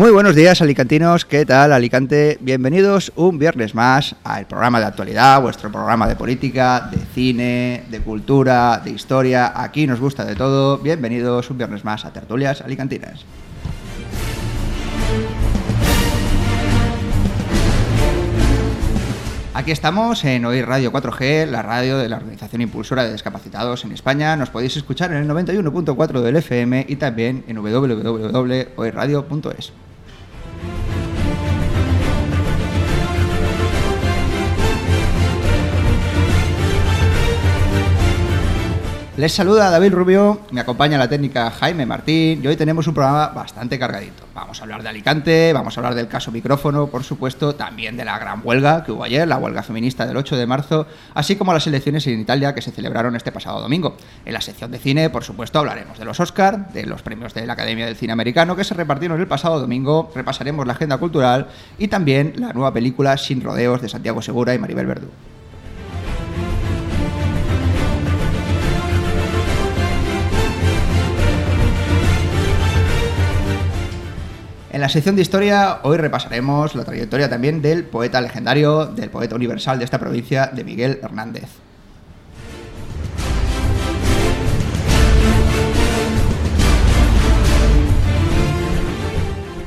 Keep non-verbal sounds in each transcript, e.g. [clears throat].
Muy buenos días, alicantinos. ¿Qué tal, Alicante? Bienvenidos un viernes más al programa de actualidad, vuestro programa de política, de cine, de cultura, de historia. Aquí nos gusta de todo. Bienvenidos un viernes más a Tertulias Alicantinas. Aquí estamos en Hoy Radio 4G, la radio de la Organización Impulsora de Discapacitados en España. Nos podéis escuchar en el 91.4 del FM y también en www.hoyradio.es. Les saluda David Rubio, me acompaña la técnica Jaime Martín y hoy tenemos un programa bastante cargadito. Vamos a hablar de Alicante, vamos a hablar del caso micrófono, por supuesto, también de la gran huelga que hubo ayer, la huelga feminista del 8 de marzo, así como las elecciones en Italia que se celebraron este pasado domingo. En la sección de cine, por supuesto, hablaremos de los Oscar, de los premios de la Academia del Cine Americano que se repartieron el pasado domingo, repasaremos la agenda cultural y también la nueva película Sin Rodeos de Santiago Segura y Maribel Verdú. En la sección de historia hoy repasaremos la trayectoria también del poeta legendario, del poeta universal de esta provincia, de Miguel Hernández.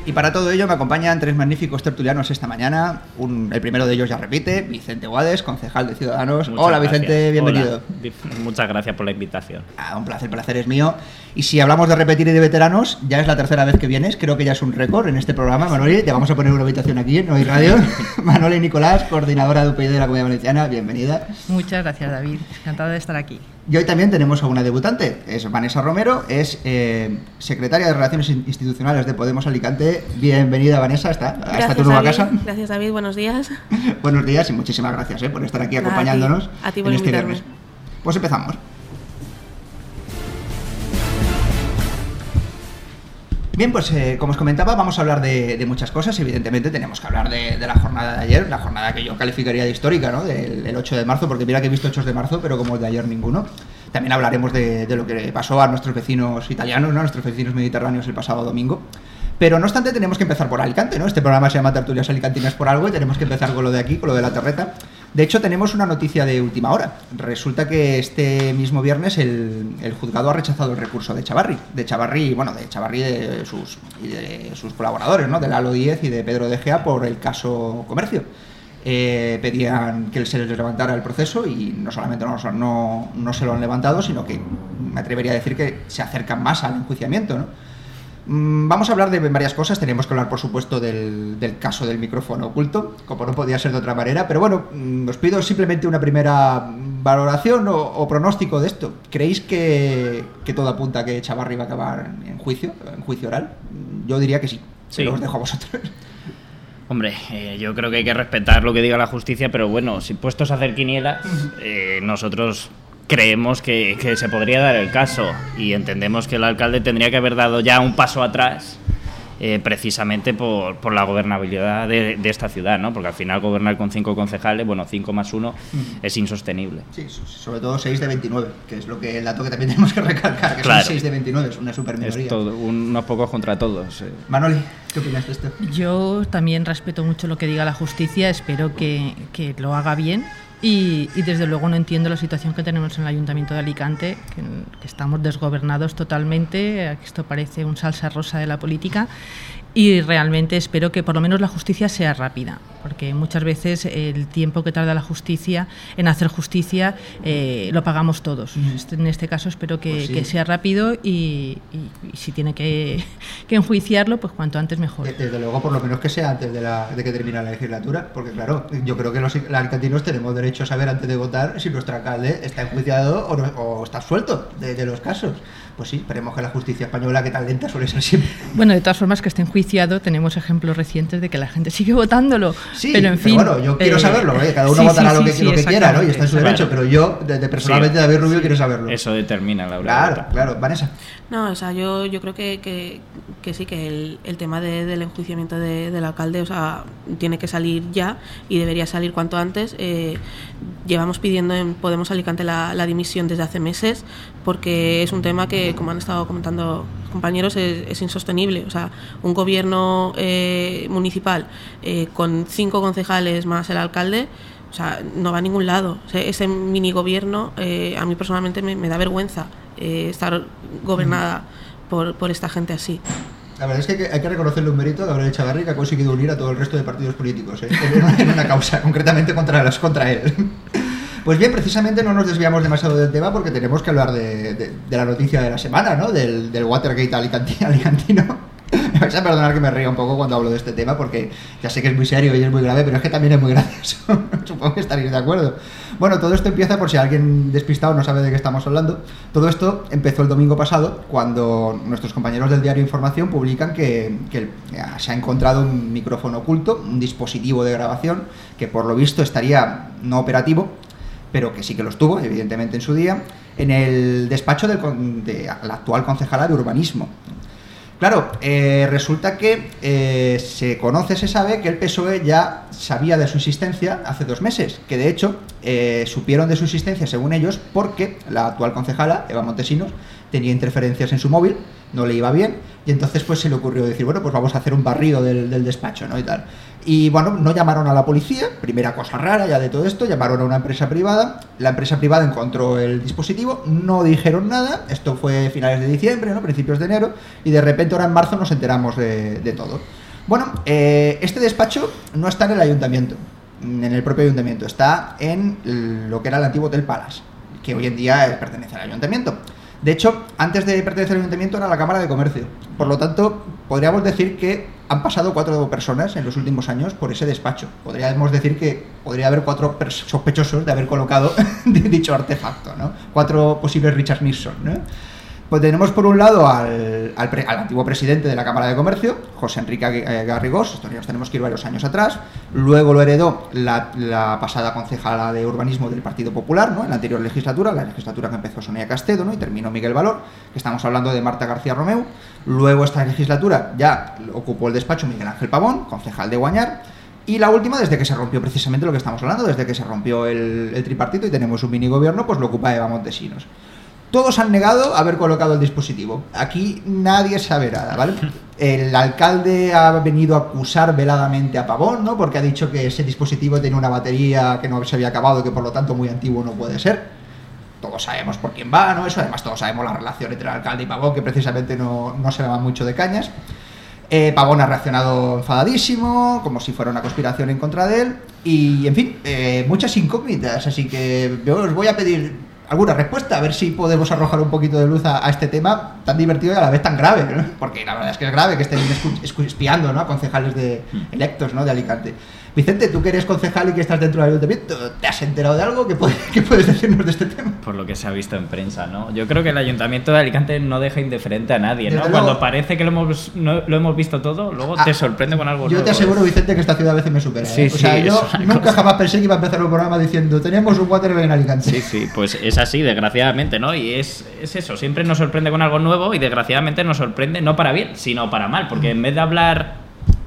Y para todo ello me acompañan tres magníficos tertulianos esta mañana. Un- el primero de ellos ya repite, Vicente Guades, concejal de Ciudadanos. Muchas Hola gracias. Vicente, bienvenido. Hola. Muchas gracias por la invitación. Ah, un placer, el placer es mío. Y si hablamos de repetir y de veteranos, ya es la tercera vez que vienes, creo que ya es un récord en este programa, Manoli. Te vamos a poner una habitación aquí en Hoy Radio. [laughs] Manoli Nicolás, coordinadora de UPyD de la Comunidad Valenciana, bienvenida. Muchas gracias, David. Encantada de estar aquí. Y hoy también tenemos a una debutante, es Vanessa Romero, es eh, secretaria de Relaciones Institucionales de Podemos Alicante. Bienvenida, Vanessa, hasta, hasta tu nueva David. casa. Gracias, David. Buenos días. [laughs] Buenos días y muchísimas gracias eh, por estar aquí Nada, a ti. acompañándonos A ti en este viernes. Pues empezamos. Bien, pues eh, como os comentaba, vamos a hablar de, muchas cosas. Evidentemente tenemos que hablar de, la jornada de ayer, la jornada que yo calificaría de histórica, ¿no? Del el 8 de marzo, porque mira que he visto 8 de marzo, pero como el de ayer ninguno. También hablaremos de, lo que pasó a nuestros vecinos italianos, ¿no? Nuestros vecinos mediterráneos el pasado domingo. Pero no obstante, tenemos que empezar por Alicante, ¿no? Este programa se llama Tertulias Alicantinas por algo y tenemos que empezar con lo de aquí, con lo de la terreta. De hecho, tenemos una noticia de última hora. Resulta que este mismo viernes el, juzgado ha rechazado el recurso de Chavarri. De Chavarri, bueno, de Chavarri de sus, y de sus colaboradores, ¿no? De Lalo Díez y de Pedro De Gea por el caso Comercio. Eh, pedían que se les levantara el proceso y no solamente no, se lo han levantado, sino que me atrevería a decir que se acercan más al enjuiciamiento. Mm, Vamos a hablar de varias cosas. Tenemos que hablar, por supuesto, del, del caso del micrófono oculto, como no podía ser de otra manera. Pero bueno, mm, os pido simplemente una primera valoración o, o pronóstico de esto. ¿Creéis que, que todo apunta a que Chavarri va a acabar en juicio, en juicio oral? Mm, Yo diría que sí. Sí. Pero os dejo a vosotros. Hombre, eh, yo creo que hay que respetar lo que diga la justicia, pero bueno, si puestos a hacer quinielas, eh, nosotros creemos que, que se podría dar el caso y entendemos que el alcalde tendría que haber dado ya un paso atrás. eh, precisamente por, por la gobernabilidad de, de esta ciudad, ¿no? Porque al final gobernar con cinco concejales, bueno, cinco más uno, es insostenible. Sí, so- sobre todo 6 de 29, que es lo que el dato que también [laughs] tenemos que recalcar, que Claro. son 6 de 29, es una super minoría. Es todo, unos pocos contra todos. eh. Manoli, ¿qué opinas de esto? Yo también respeto mucho lo que diga la justicia, espero que, que lo haga bien y, y desde luego no entiendo la situación que tenemos en el Ayuntamiento de Alicante, que, que estamos desgobernados totalmente, esto parece un salsa rosa de la política y realmente espero que por lo menos la justicia sea rápida, porque muchas veces el tiempo que tarda la justicia en hacer justicia eh, lo pagamos todos. Este- En este caso espero que, Pues sí. que sea rápido y, y- y si tiene que, que enjuiciarlo, pues cuanto antes mejor. De- Desde luego, por lo menos que sea antes de, la, de que termine la legislatura, porque claro, yo creo que los alicantinos tenemos derecho a saber antes de votar si nuestro alcalde está enjuiciado o, no- o está suelto de, de los casos. Pues sí, esperemos que la justicia española, que tan lenta suele ser siempre. Bueno, de todas formas, que esté enjuiciado, tenemos ejemplos recientes de que la gente sigue votándolo. Sí, pero en fin. bueno, yo quiero eh, saberlo, ¿eh? cada uno sí, votará sí, lo que, sí, sí, lo que quiera, ¿no? Y está en su derecho, pero yo, desde personalmente, Sí. David Rubio, quiero saberlo. Eso determina la hora de Claro, claro. Vanessa. No, o sea, yo, yo creo que, que, que sí, que el, el tema de- del enjuiciamiento de- del alcalde, o sea, tiene que salir ya y debería salir cuanto antes. Eh, llevamos pidiendo en Podemos Alicante la, la dimisión desde hace meses porque es un tema que, como han estado comentando compañeros es, insostenible. O sea, un gobierno eh, municipal eh, con cinco concejales más el alcalde, o sea, no va a ningún lado. ese mini gobierno eh, a mí personalmente me, da vergüenza estar gobernada por, por esta gente así. La verdad es que hay que reconocerle un mérito a Gabriel Echavarri que ha conseguido unir a todo el resto de partidos políticos en, una causa, concretamente contra, las, contra él. Pues bien, precisamente no nos desviamos demasiado del tema porque tenemos que hablar de, la noticia de la semana, ¿no? Del, del Watergate [laughs] alicantino. Me vais a perdonar que me ría un poco cuando hablo de este tema porque ya sé que es muy serio y es muy grave, pero es que también es muy [laughs] gracioso. Supongo que estaréis de acuerdo. Bueno, todo esto empieza por si alguien despistado no sabe de qué estamos hablando. Todo esto empezó el domingo pasado cuando nuestros compañeros del diario Información publican que, que se ha encontrado un micrófono oculto, un dispositivo de grabación que por lo visto estaría no operativo pero que sí que los tuvo, evidentemente, en su día, en el despacho del, de la actual concejala de urbanismo. Claro, eh, resulta que eh, se conoce, se sabe que el PSOE ya sabía de su existencia hace dos meses, que de hecho eh, supieron de su existencia, según ellos, porque la actual concejala, Eva Montesinos, tenía interferencias en su móvil, no le iba bien, y entonces pues se le ocurrió decir, bueno, pues vamos a hacer un barrido del, del despacho, ¿no? Y tal. Y bueno, no llamaron a la policía, primera cosa rara ya de todo esto, llamaron a una empresa privada, la empresa privada encontró el dispositivo, no dijeron nada, esto fue finales de diciembre, ¿no? principios de enero, y de repente ahora en marzo nos enteramos de, todo. Bueno, eh, este despacho no está en el ayuntamiento, en el propio ayuntamiento, está en lo que era el antiguo Hotel Palace, que hoy en día pertenece al ayuntamiento. De hecho, antes de pertenecer al ayuntamiento era la Cámara de Comercio. Por lo tanto, podríamos decir que han pasado cuatro personas en los últimos años por ese despacho. Podríamos decir que podría haber cuatro sospechosos de haber colocado [laughs] dicho artefacto, ¿no? Cuatro posibles Richard Nixon, ¿no? Pues tenemos por un lado al, antiguo presidente de la Cámara de Comercio, José Enrique eh, Garrigós, esto nos tenemos que ir varios años atrás, luego lo heredó la, pasada concejala de urbanismo del Partido Popular, ¿no? en la anterior legislatura, la legislatura que empezó Sonia Castedo ¿no? y terminó Miguel Valor, que estamos hablando de Marta García Romeu, luego esta legislatura ya ocupó el despacho Miguel Ángel Pavón, concejal de Guañar, y la última, desde que se rompió precisamente lo que estamos hablando, desde que se rompió el, el tripartito y tenemos un mini gobierno, pues lo ocupa Eva Montesinos. Todos han negado haber colocado el dispositivo. Aquí nadie sabe nada, ¿vale? [laughs] El alcalde ha venido a acusar veladamente a Pavón, ¿no? Porque ha dicho que ese dispositivo tiene una batería que no se había acabado y que por lo tanto muy antiguo no puede ser. Todos sabemos por quién va, ¿no? Eso además todos sabemos la relación entre el alcalde y Pavón, que precisamente no, se le va mucho de cañas. Eh, Pavón ha reaccionado enfadadísimo, como si fuera una conspiración en contra de él. Y, en fin, eh, muchas incógnitas. Así que yo os voy a pedir alguna respuesta, a ver si podemos arrojar un poquito de luz a, este tema tan divertido y a la vez tan grave, porque la verdad es que es grave que estén espiando ¿no? a concejales de hmm. electos ¿no? de Alicante. Vicente, tú que eres concejal y que estás dentro del ayuntamiento, ¿te has enterado de algo? ¿Qué, puedes decirnos de este tema? Por lo que se ha visto en prensa, ¿no? Yo creo que el ayuntamiento de Alicante no deja indiferente a nadie, ¿no? Cuando parece que lo hemos, lo hemos visto todo, luego te ah, sorprende con algo Yo te aseguro, Vicente, que esta ciudad a veces me supera. ¿eh? o sea, yo nunca jamás pensé que iba a empezar un programa diciendo tenemos un waterway en Alicante. Sí, sí, pues es así, desgraciadamente, ¿no? Y es, es eso, siempre nos sorprende con algo nuevo y desgraciadamente nos sorprende no para bien, sino para mal, porque en vez de hablar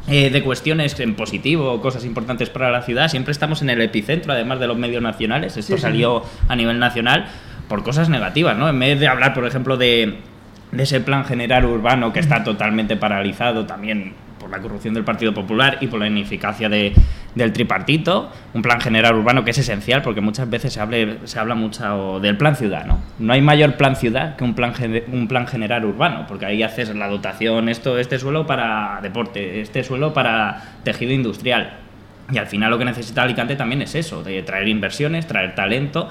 eh, de cuestiones en positivo, cosas importantes para la ciudad, siempre estamos en el epicentro, además de los medios nacionales. Esto salió a nivel nacional por cosas negativas, ¿no? En vez de hablar, por ejemplo, de, de ese plan general urbano que está totalmente paralizado, también por la corrupción del Partido Popular y por la ineficacia de, del tripartito, un plan general urbano que es esencial porque muchas veces se, hable, se habla mucho del plan ciudad, ¿no? No hay mayor plan ciudad que un plan, un plan general urbano, porque ahí haces la dotación, esto, este suelo para deporte, este suelo para tejido industrial. Y al final lo que necesita Alicante también es eso, de traer inversiones, traer talento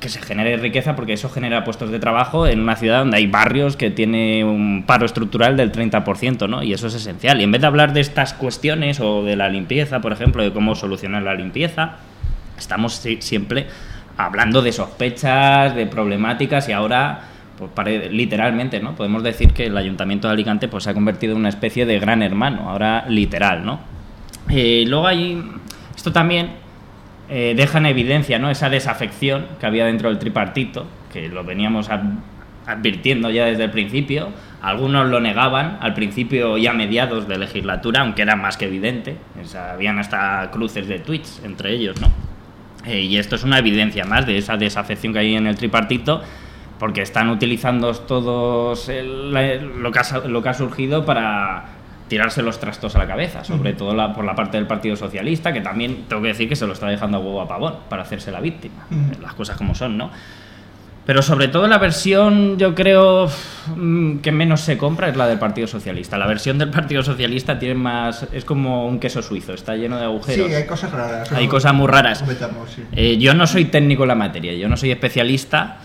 que se genere riqueza porque eso genera puestos de trabajo en una ciudad donde hay barrios que tiene un paro estructural del 30%, ¿no? Y eso es esencial. Y en vez de hablar de estas cuestiones o de la limpieza, por ejemplo, de cómo solucionar la limpieza, estamos siempre hablando de sospechas, de problemáticas y ahora pues literalmente, ¿no? Podemos decir que el Ayuntamiento de Alicante pues se ha convertido en una especie de gran hermano, ahora literal, ¿no? Eh, luego hay esto también eh, deja en evidencia ¿no? esa desafección que había dentro del tripartito, que lo veníamos advirtiendo ya desde el principio. Algunos lo negaban al principio y a mediados de legislatura, aunque era más que evidente. habían hasta cruces de tweets entre ellos, ¿no? Eh, y esto es una evidencia más de esa desafección que hay en el tripartito porque están utilizando todos lo que ha surgido para tirarse los trastos a la cabeza, sobre todo la- por la parte del Partido Socialista, que también tengo que decir que se lo está dejando a huevo a pavón para hacerse la víctima, Ujú. las cosas como son, ¿no? Pero sobre todo la versión, yo creo, mm, que menos se compra es la del Partido Socialista. La versión del Partido Socialista tiene más. es como un queso suizo, está lleno de Sí, agujeros. hay cosas raras. Hay cosas muy raras. Comentamos, sí. Eh, yo no soy técnico en la materia, yo no soy especialista,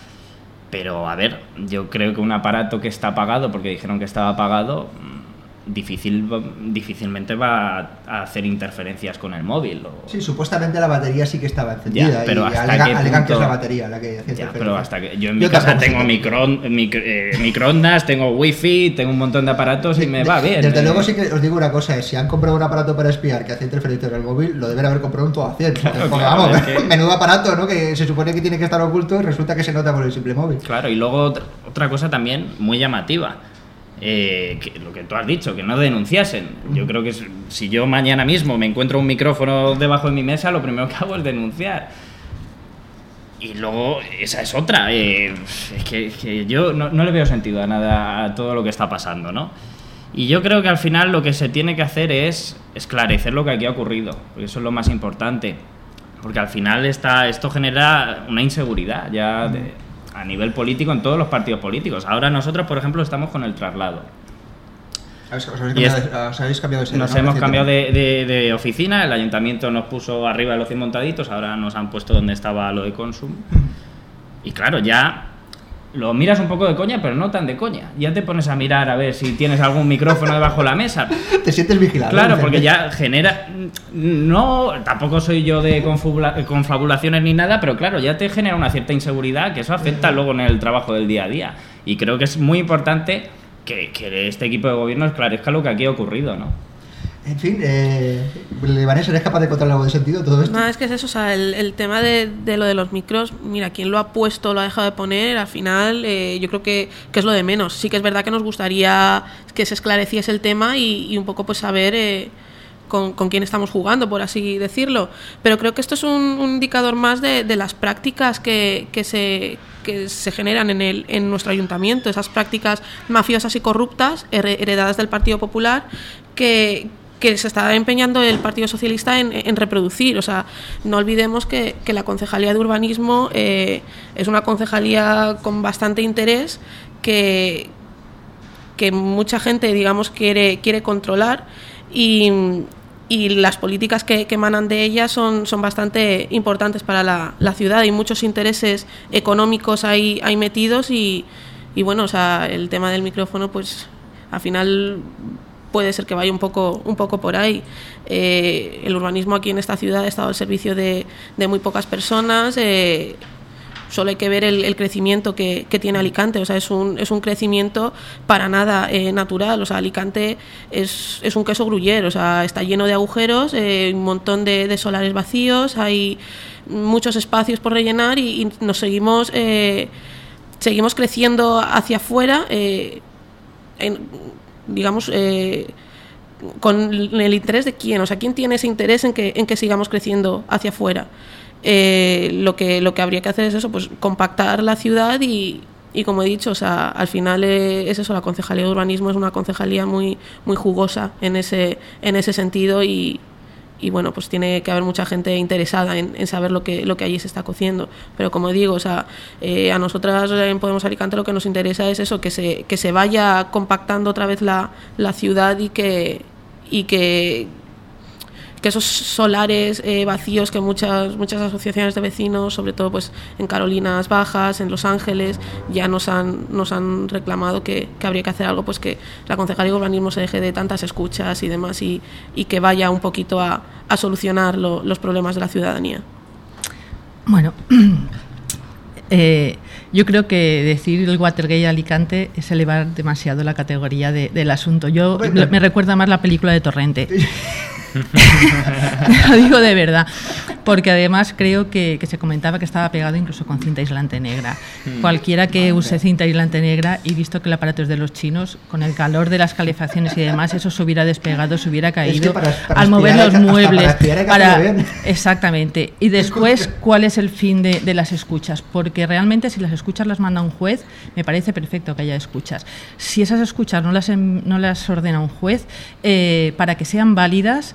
pero a ver, yo creo que un aparato que está apagado, porque dijeron que estaba apagado, mm, difícil, difícilmente va a hacer interferencias con el móvil. o- Sí, supuestamente la batería sí que estaba encendida. Ya, pero y hasta qué que es la batería la que hacía Ya, interferencia. pero hasta que yo en mi Yo casa tengo qué- microon- micro- eh, microondas, tengo wifi, tengo un montón de aparatos y me De- va bien. Desde eh. luego sí que os digo una cosa, es, si han comprado un aparato para espiar que hace interferencia en el móvil, lo deben haber comprado un todo a 100. Porque, Claro, porque, claro, vamos, es que- menudo aparato, ¿no? Que se supone que tiene que estar oculto y resulta que se nota por el simple móvil. Claro, y luego otra cosa también muy llamativa. Eh, que lo que tú has dicho, que no denunciasen. Yo creo que si yo mañana mismo me encuentro un micrófono debajo de mi mesa, lo primero que hago es denunciar. Y luego, esa es otra. eh, es que, que yo no, no le veo sentido a nada a todo lo que está pasando, ¿no? Y yo creo que al final lo que se tiene que hacer es esclarecer lo que aquí ha ocurrido, porque eso es lo más importante. Porque al final está, esto genera una inseguridad ya de- a nivel político en todos los partidos políticos. Ahora nosotros, por ejemplo, estamos con el traslado. Os, habéis cambiado, de- os habéis cambiado de sede, Nos ¿no? hemos cambiado de, de- de oficina, el ayuntamiento nos puso arriba de los 100 montaditos, ahora nos han puesto donde estaba lo de Consum. Y claro, ya lo miras un poco de coña, pero no tan de coña. Ya te pones a mirar a ver si tienes algún micrófono debajo de la mesa. [laughs] Te sientes vigilado. Claro, porque ya genera. No, tampoco soy yo de confabula- confabulaciones ni nada, pero claro, ya te genera una cierta inseguridad que eso afecta luego en el trabajo del día a día. Y creo que es muy importante que, que este equipo de gobierno esclarezca lo que aquí ha ocurrido, ¿no? En fin, eh, Vanessa, ¿eres capaz de encontrar algo de sentido en todo esto? Nada, es que es eso, o sea, el, tema de, lo de los micros, mira, quien lo ha puesto, lo ha dejado de poner, al final eh, yo creo que, que es lo de menos. Sí que es verdad que nos gustaría que se esclareciese el tema y, un poco pues saber eh, con, con quién estamos jugando, por así decirlo. Pero creo que esto es un, indicador más de, de las prácticas que, que se que se generan en, el, en nuestro ayuntamiento, esas prácticas mafiosas y corruptas her- heredadas del Partido Popular que, que se está empeñando el Partido Socialista en, reproducir. O sea, no olvidemos que, que la Concejalía de Urbanismo eh, es una concejalía con bastante interés que, que mucha gente, digamos, quiere, quiere controlar y, y las políticas que, que emanan de ella son, son bastante importantes para la, la ciudad. Hay muchos intereses económicos ahí, ahí metidos y, y, bueno, o sea, el tema del micrófono, pues al final puede ser que vaya un poco, un poco por ahí. Eh, el urbanismo aquí en esta ciudad ha estado al servicio de, de muy pocas personas. eh, solo hay que ver el, crecimiento que, tiene Alicante, o sea, es un, es un crecimiento para nada eh, natural, o sea, Alicante es, es un queso gruyere, o sea, está lleno de agujeros, un montón de, de solares vacíos, hay muchos espacios por rellenar y, nos seguimos, seguimos creciendo hacia afuera, digamos, eh, con el interés de quién, o sea, quién tiene ese interés en que, en que sigamos creciendo hacia afuera. Eh, lo, que, lo que habría que hacer es eso, pues compactar la ciudad y, y como he dicho, o sea, al final es eso, la concejalía de urbanismo es una concejalía muy, muy jugosa en ese, en ese sentido y, y bueno, pues tiene que haber mucha gente interesada en, saber lo que, lo que allí se está cociendo. Pero como digo, o sea, eh, a nosotras en Podemos Alicante lo que nos interesa es eso, que se, que se vaya compactando otra vez la, la ciudad y que, y que, que esos solares eh, vacíos que muchas, muchas asociaciones de vecinos, sobre todo pues en Carolinas Bajas, en Los Ángeles, ya nos han, nos han reclamado que, que habría que hacer algo, pues que la Concejalía de Urbanismo se deje de tantas escuchas y demás y, y que vaya un poquito a, a solucionar lo- los problemas de la ciudadanía. Bueno, [clears throat] eh, yo creo que decir el Watergate Alicante es elevar demasiado la categoría de- del asunto. Yo me recuerda más la película de Torrente. [laughs] [laughs] lo digo de verdad, porque además creo que, se comentaba que estaba pegado incluso con cinta aislante negra. Mm. Cualquiera que use cinta aislante negra y visto que el aparato es de los chinos, con el calor de las calefacciones y demás, eso se hubiera despegado, se hubiera caído al mover los muebles. Para, [laughs] exactamente. Y después, ¿cuál es el fin de, las escuchas? Porque realmente si las escuchas las manda un juez, me parece perfecto que haya escuchas. Si esas escuchas no las, em, no las ordena un juez, eh, para que sean válidas,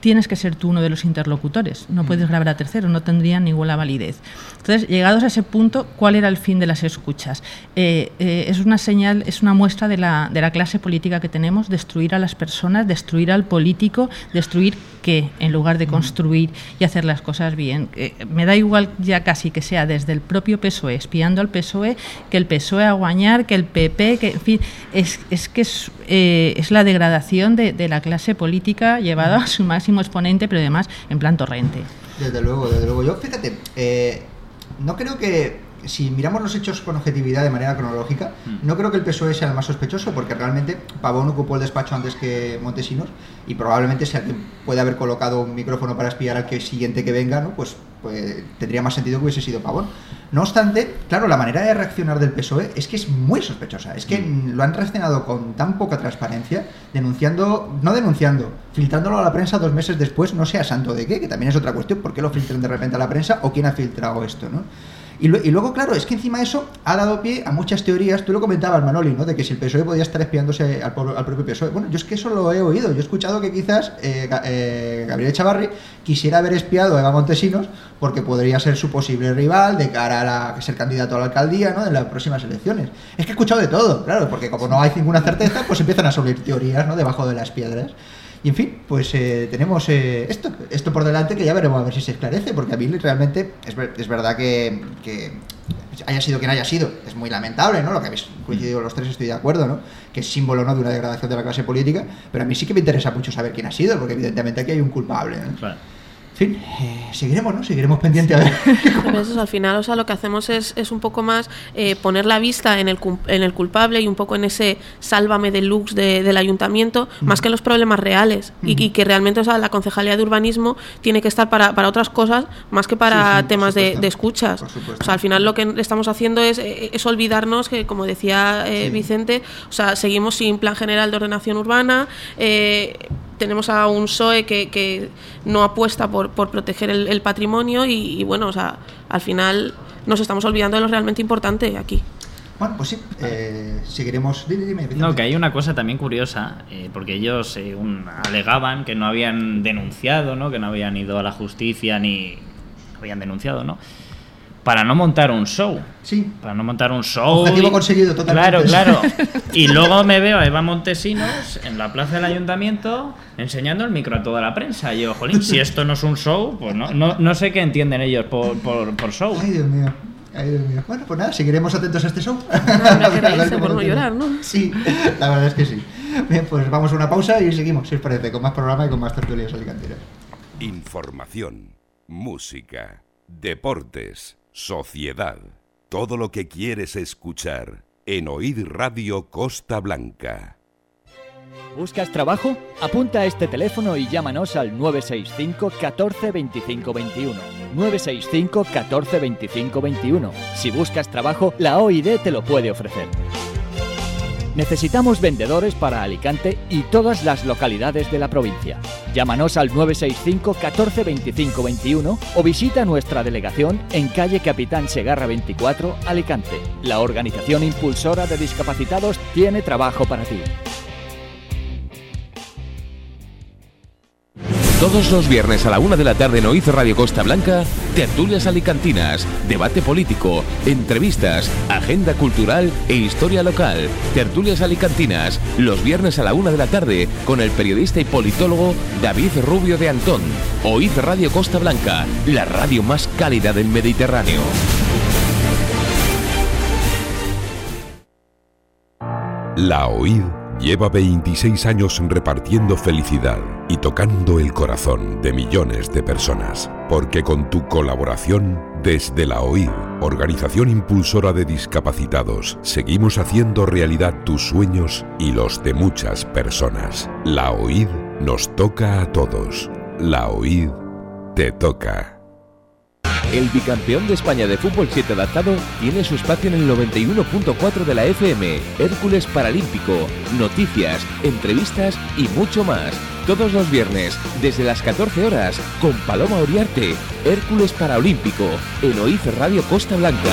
tienes que ser tú uno de los interlocutores. No puedes mm. grabar a terceros, no tendrían ninguna validez. Entonces, llegados a ese punto, ¿cuál era el fin de las escuchas? Eh, eh, es una señal, es una muestra de la, de la clase política que tenemos, destruir a las personas, destruir al político, destruir qué, en lugar de mm. construir y hacer las cosas bien. Eh, me da igual ya casi que sea desde el propio PSOE, espiando al PSOE, que el PSOE a guañar, que el PP, que, en fin, es, es que es, es la degradación de, de la clase política llevada mm. a su máximo exponente, pero además en plan torrente. Desde luego, desde luego. Yo, fíjate, eh, no creo que si miramos los hechos con objetividad de manera cronológica, mm. no creo que el PSOE sea el más sospechoso, porque realmente Pavón ocupó el despacho antes que Montesinos y probablemente si alguien puede haber colocado un micrófono para espiar al que siguiente que venga, ¿no? pues, pues tendría más sentido que hubiese sido Pavón. No obstante, claro, la manera de reaccionar del PSOE es que es muy sospechosa. Es que mm. lo han reaccionado con tan poca transparencia, denunciando, no denunciando, filtrándolo a la prensa dos meses después, no sea santo de qué, que también es otra cuestión, ¿por qué lo filtran de repente a la prensa o quién ha filtrado esto? ¿no? Y, luego, claro, es que encima eso ha dado pie a muchas teorías. Tú lo comentabas, Manoli, ¿no? De que si el PSOE podía estar espiándose al, propio PSOE. Bueno, yo es que eso lo he oído. Yo he escuchado que quizás eh, eh, Gabriel Chavarri quisiera haber espiado a Eva Montesinos porque podría ser su posible rival de cara a, la, ser candidato a la alcaldía, ¿no? En las próximas elecciones. Es que he escuchado de todo, claro, porque como no hay ninguna certeza, pues empiezan a salir teorías, ¿no? Debajo de las piedras. Y en fin, pues eh, tenemos eh, esto, esto por delante que ya veremos a ver si se esclarece, porque a mí realmente es, es verdad que, haya sido quien haya sido, es muy lamentable, ¿no? Lo que habéis coincidido los tres, estoy de acuerdo, ¿no? Que es símbolo, ¿no? De una degradación de la clase política, pero a mí sí que me interesa mucho saber quién ha sido, porque evidentemente aquí hay un culpable, Claro fin, eh, seguiremos, ¿no? Seguiremos pendientes a ver. [laughs] Eso, al final, o sea, lo que hacemos es, es un poco más eh, poner la vista en el, en el culpable y un poco en ese sálvame deluxe de, del ayuntamiento, más que en los problemas reales. y, que realmente, o sea, la concejalía de urbanismo tiene que estar para, para otras cosas más que para temas de, escuchas. O sea, al final lo que estamos haciendo es, eh, es olvidarnos que, como decía Vicente, o sea, seguimos sin plan general de ordenación urbana. Tenemos a un PSOE que, que no apuesta por por, proteger el, patrimonio y, bueno, o sea, al final nos estamos olvidando de lo realmente importante aquí. Bueno, pues sí, eh, seguiremos. no, que hay una cosa también curiosa, eh, porque ellos eh, alegaban que no habían denunciado, ¿no? que no habían ido a la justicia ni habían denunciado, ¿no? Para no montar un show. Sí. Para no montar un show. Objetivo conseguido totalmente. Claro, claro. [laughs] Y luego me veo a Eva Montesinos en la plaza del ayuntamiento enseñando el micro a toda la prensa. Y yo, jolín, si esto no es un show, pues no, no, no sé qué entienden ellos por, por, por show. Ay, Dios mío. Ay, Dios mío. Bueno, pues nada, seguiremos atentos a este show. No, por no [laughs] llorar, ¿no? Sí, la verdad es que sí. Bien, pues vamos a una pausa y seguimos, si os parece, con más programa y con más tertulias alicantinas. Información, música, deportes Sociedad. Todo lo que quieres escuchar en Oír Radio Costa Blanca. ¿Buscas trabajo? Apunta a este teléfono y llámanos al 965 14 25 21. 965 14 25 21. Si buscas trabajo, la OID te lo puede ofrecer. Necesitamos vendedores para Alicante y todas las localidades de la provincia. Llámanos al 965 14 25 21 o visita nuestra delegación en calle Capitán Segarra 24, Alicante. La organización impulsora de discapacitados tiene trabajo para ti. Todos los viernes a la una de la tarde en Oiz Radio Costa Blanca, tertulias alicantinas, debate político, entrevistas, agenda cultural e historia local. Tertulias alicantinas, los viernes a la una de la tarde con el periodista y politólogo David Rubio de Antón. Oiz Radio Costa Blanca, la radio más cálida del Mediterráneo. La OID Lleva 26 años repartiendo felicidad y tocando el corazón de millones de personas, porque con tu colaboración, desde la OID, Organización Impulsora de Discapacitados, seguimos haciendo realidad tus sueños y los de muchas personas. La OID nos toca a todos La OID te toca. El bicampeón de España de fútbol 7 adaptado tiene su espacio en el 91.4 de la FM, Hércules Paralímpico, noticias, entrevistas y mucho más. Todos los viernes, desde las 14 horas, con Paloma Oriarte, Hércules Paralímpico, en OIF Radio Costa Blanca.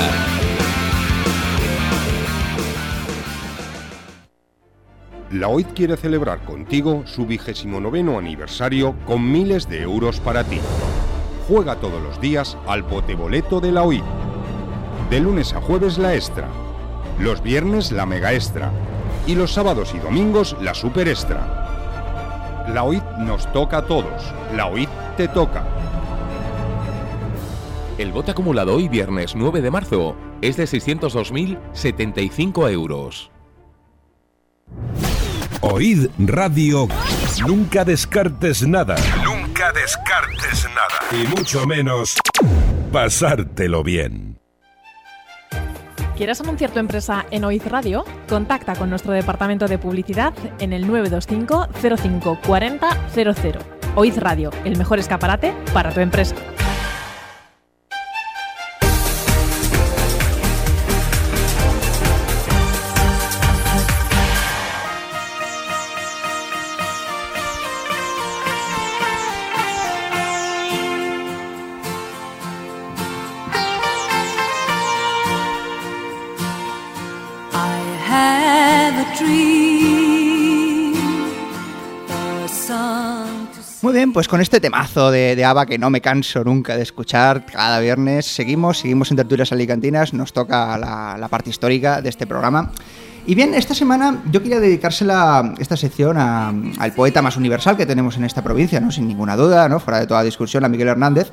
La OID quiere celebrar contigo su vigésimo noveno aniversario con miles de euros para ti. Juega todos los días al boteboleto de la OID. De lunes a jueves la extra. Los viernes la mega extra. Y los sábados y domingos la super extra. La OID nos toca a todos. La OID te toca. El bote acumulado hoy viernes 9 de marzo es de 602.075 euros. Oíd Radio. Nunca descartes nada. Nunca descartes nada. Y mucho menos pasártelo bien. ¿Quieres anunciar tu empresa en Oiz Radio? Contacta con nuestro departamento de publicidad en el 925 05 40 00. Oiz Radio, el mejor escaparate para tu empresa. Pues con este temazo de, de que no me canso nunca de escuchar cada viernes, seguimos, seguimos en Tertulias Alicantinas, nos toca la, la parte histórica de este programa. Y bien, esta semana yo quería dedicársela, esta sección, a- al poeta más universal que tenemos en esta provincia, ¿no? Sin ninguna duda, ¿no? Fuera de toda discusión, a Miguel Hernández.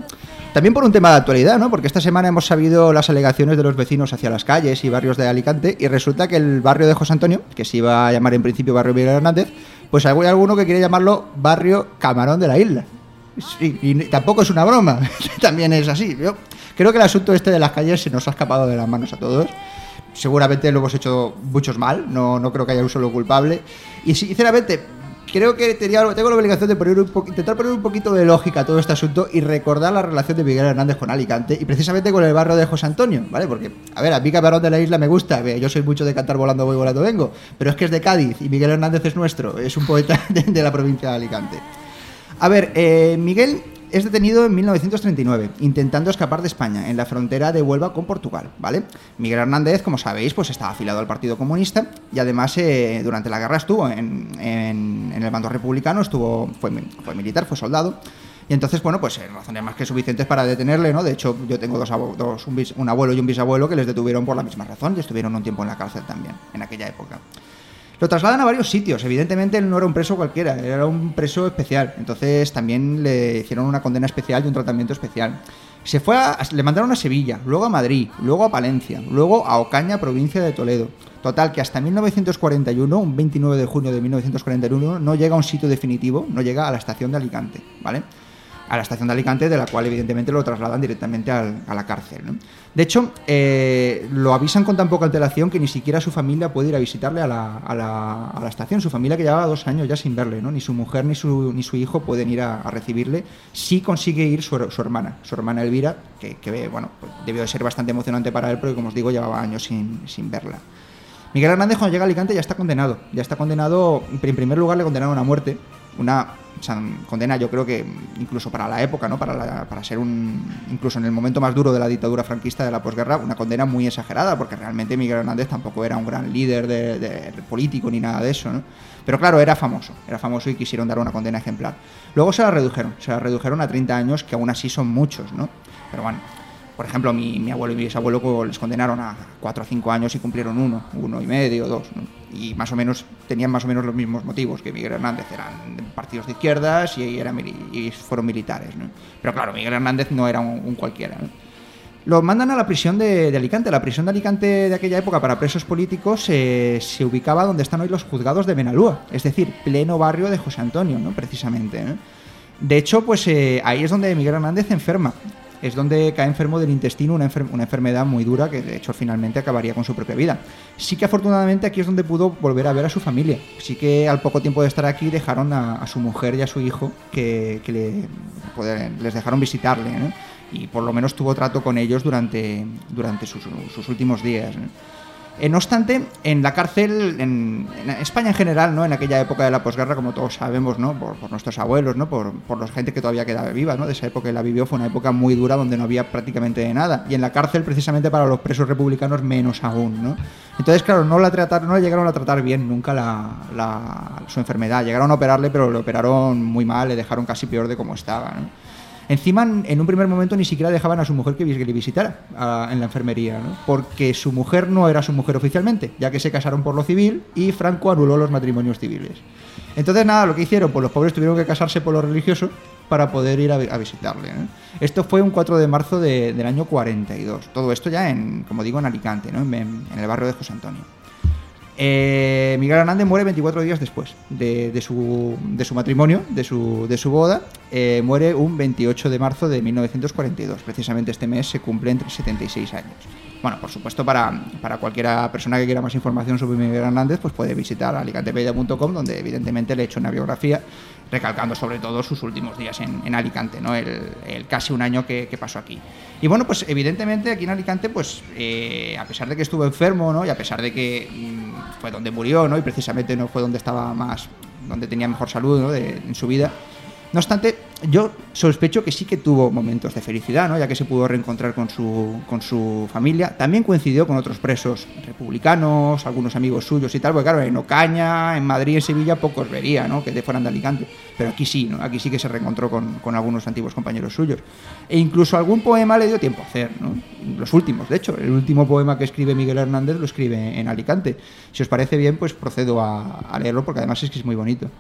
También por un tema de actualidad, ¿no? Porque esta semana hemos sabido las alegaciones de los vecinos hacia las calles y barrios de Alicante y resulta que el barrio de José Antonio, que se iba a llamar en principio barrio Miguel Hernández, pues hay alguno que quiere llamarlo barrio Camarón de la Isla. Sí, y tampoco es una broma, [laughs] también es así. Yo creo que el asunto este de las calles se nos ha escapado de las manos a todos. Seguramente lo hemos hecho muchos mal, no, no creo que haya un solo culpable. Y sinceramente, creo que tenía- tengo la obligación de poner un po- intentar poner un poquito de lógica a todo este asunto y recordar la relación de Miguel Hernández con Alicante y precisamente con el barrio de José Antonio, ¿vale? Porque, a ver, a mí Camarón de la Isla me gusta, yo soy mucho de cantar volando voy, volando vengo, pero es que es de Cádiz y Miguel Hernández es nuestro, es un poeta [laughs] de, de la provincia de Alicante. A ver, eh, Miguel es detenido en 1939, intentando escapar de España, en la frontera de Huelva con Portugal, ¿vale? Miguel Hernández, como sabéis, pues estaba afiliado al Partido Comunista y además eh, durante la guerra estuvo en, el bando republicano, estuvo, fue, mi- fue militar, fue soldado. Y entonces, bueno, pues eh, razones más que suficientes para detenerle, ¿no? De hecho, yo tengo dos, dos un abuelo y un bisabuelo que les detuvieron por la misma razón y estuvieron un tiempo en la cárcel también, en aquella época. Lo trasladan a varios sitios. Evidentemente él no era un preso cualquiera, era un preso especial. Entonces también le hicieron una condena especial y un tratamiento especial. Se fue a- le mandaron a Sevilla, luego a Madrid, luego a Palencia, luego a Ocaña, provincia de Toledo. Total, que hasta 1941, un 29 de junio de 1941, no llega a un sitio definitivo, no llega a la estación de Alicante, ¿vale? A la estación de Alicante, de la cual evidentemente lo trasladan directamente a la cárcel. De hecho, eh, lo avisan con tan poca antelación que ni siquiera su familia puede ir a visitarle a la, a la- estación. Su familia que llevaba dos años ya sin verle, ¿no? ni su mujer ni su, ni su hijo pueden ir a, recibirle. Sí consigue ir su, su hermana, su hermana Elvira, que, que, bueno, pues debió de ser bastante emocionante para él, porque como os digo, llevaba años sin, sin verla. Miguel Hernández cuando llega a Alicante ya está condenado. Ya está condenado, en primer lugar le condenaron a muerte. Una condena yo creo que incluso para la época, ¿no? Para, la- para ser un, incluso en el momento más duro de la dictadura franquista de la posguerra, una condena muy exagerada, porque realmente Miguel Hernández tampoco era un gran líder de, de- político ni nada de eso, ¿no? Pero claro, era famoso, era famoso y quisieron dar una condena ejemplar. Luego se la redujeron, se la redujeron a 30 años, que aún así son muchos, ¿no? Pero bueno, por ejemplo, mi, mi abuelo y mi bisabuelo co- les condenaron a 4 o 5 años y cumplieron uno, uno y medio, dos. Y más o menos tenían más o menos los mismos motivos que Miguel Hernández. Eran partidos de izquierdas y, mili- y fueron militares. ¿no? Pero claro, Miguel Hernández no era un, un cualquiera. ¿no? Lo mandan a la prisión de, de Alicante. La prisión de Alicante de aquella época para presos políticos eh, se ubicaba donde están hoy los juzgados de Benalúa, es decir, pleno barrio de José Antonio, ¿no? precisamente. ¿no? De hecho, pues eh, ahí es donde Miguel Hernández enferma. Es donde cae enfermo del intestino, una, una enfermedad muy dura que de hecho finalmente acabaría con su propia vida. Sí que afortunadamente aquí es donde pudo volver a ver a su familia. Sí que al poco tiempo de estar aquí dejaron a, su mujer y a su hijo que, que le- les dejaron visitarle. Y por lo menos tuvo trato con ellos durante, durante sus, últimos días. Eh, no obstante, en la cárcel, en, España en general, ¿no? En aquella época de la posguerra, como todos sabemos, ¿no? Por, nuestros abuelos, ¿no? Por, por la gente que todavía quedaba viva, ¿no? De esa época que la vivió fue una época muy dura donde no había prácticamente nada. Y en la cárcel, precisamente para los presos republicanos, menos aún, ¿no? Entonces, claro, no la trataron, no le llegaron a tratar bien nunca la- su enfermedad. Llegaron a operarle, pero le operaron muy mal, le dejaron casi peor de como estaba, ¿no? Encima, en un primer momento ni siquiera dejaban a su mujer que, visitara en la enfermería, ¿no? porque su mujer no era su mujer oficialmente, ya que se casaron por lo civil y Franco anuló los matrimonios civiles. Entonces, nada, lo que hicieron, pues los pobres tuvieron que casarse por lo religioso para poder ir a, vi- a visitarle. Esto fue un 4 de marzo de- del año 42. Todo esto ya, en, como digo, en Alicante, ¿no? en el barrio de José Antonio. Eh, Miguel Hernández muere 24 días después de, su, matrimonio, de su, boda. Eh, muere un 28 de marzo de 1942. Precisamente este mes se cumple entre 76 años. Bueno, por supuesto, para, para cualquiera persona que quiera más información sobre Miguel Hernández, pues puede visitar alicantepedia.com, donde evidentemente le he hecho una biografía recalcando sobre todo sus últimos días en, en Alicante, ¿no? El, el casi un año que, pasó aquí. Y bueno, pues evidentemente aquí en Alicante, pues eh, a pesar de que estuvo enfermo, ¿no? Y a pesar de que mm, fue donde murió, ¿no? Y precisamente no fue donde estaba más, donde tenía mejor salud, ¿no? En su vida. No obstante, yo sospecho que sí que tuvo momentos de felicidad, ¿no? ya que se pudo reencontrar con su, con su familia. También coincidió con otros presos republicanos, algunos amigos suyos y tal, porque claro, en Ocaña, en Madrid, en Sevilla, pocos vería ¿no? que de fueran de Alicante. Pero aquí sí, ¿no? aquí sí que se reencontró con, con algunos antiguos compañeros suyos. E incluso algún poema le dio tiempo a hacer, ¿no? los últimos, de hecho. El último poema que escribe Miguel Hernández lo escribe en Alicante. Si os parece bien, pues procedo a, a leerlo porque además es que es muy bonito.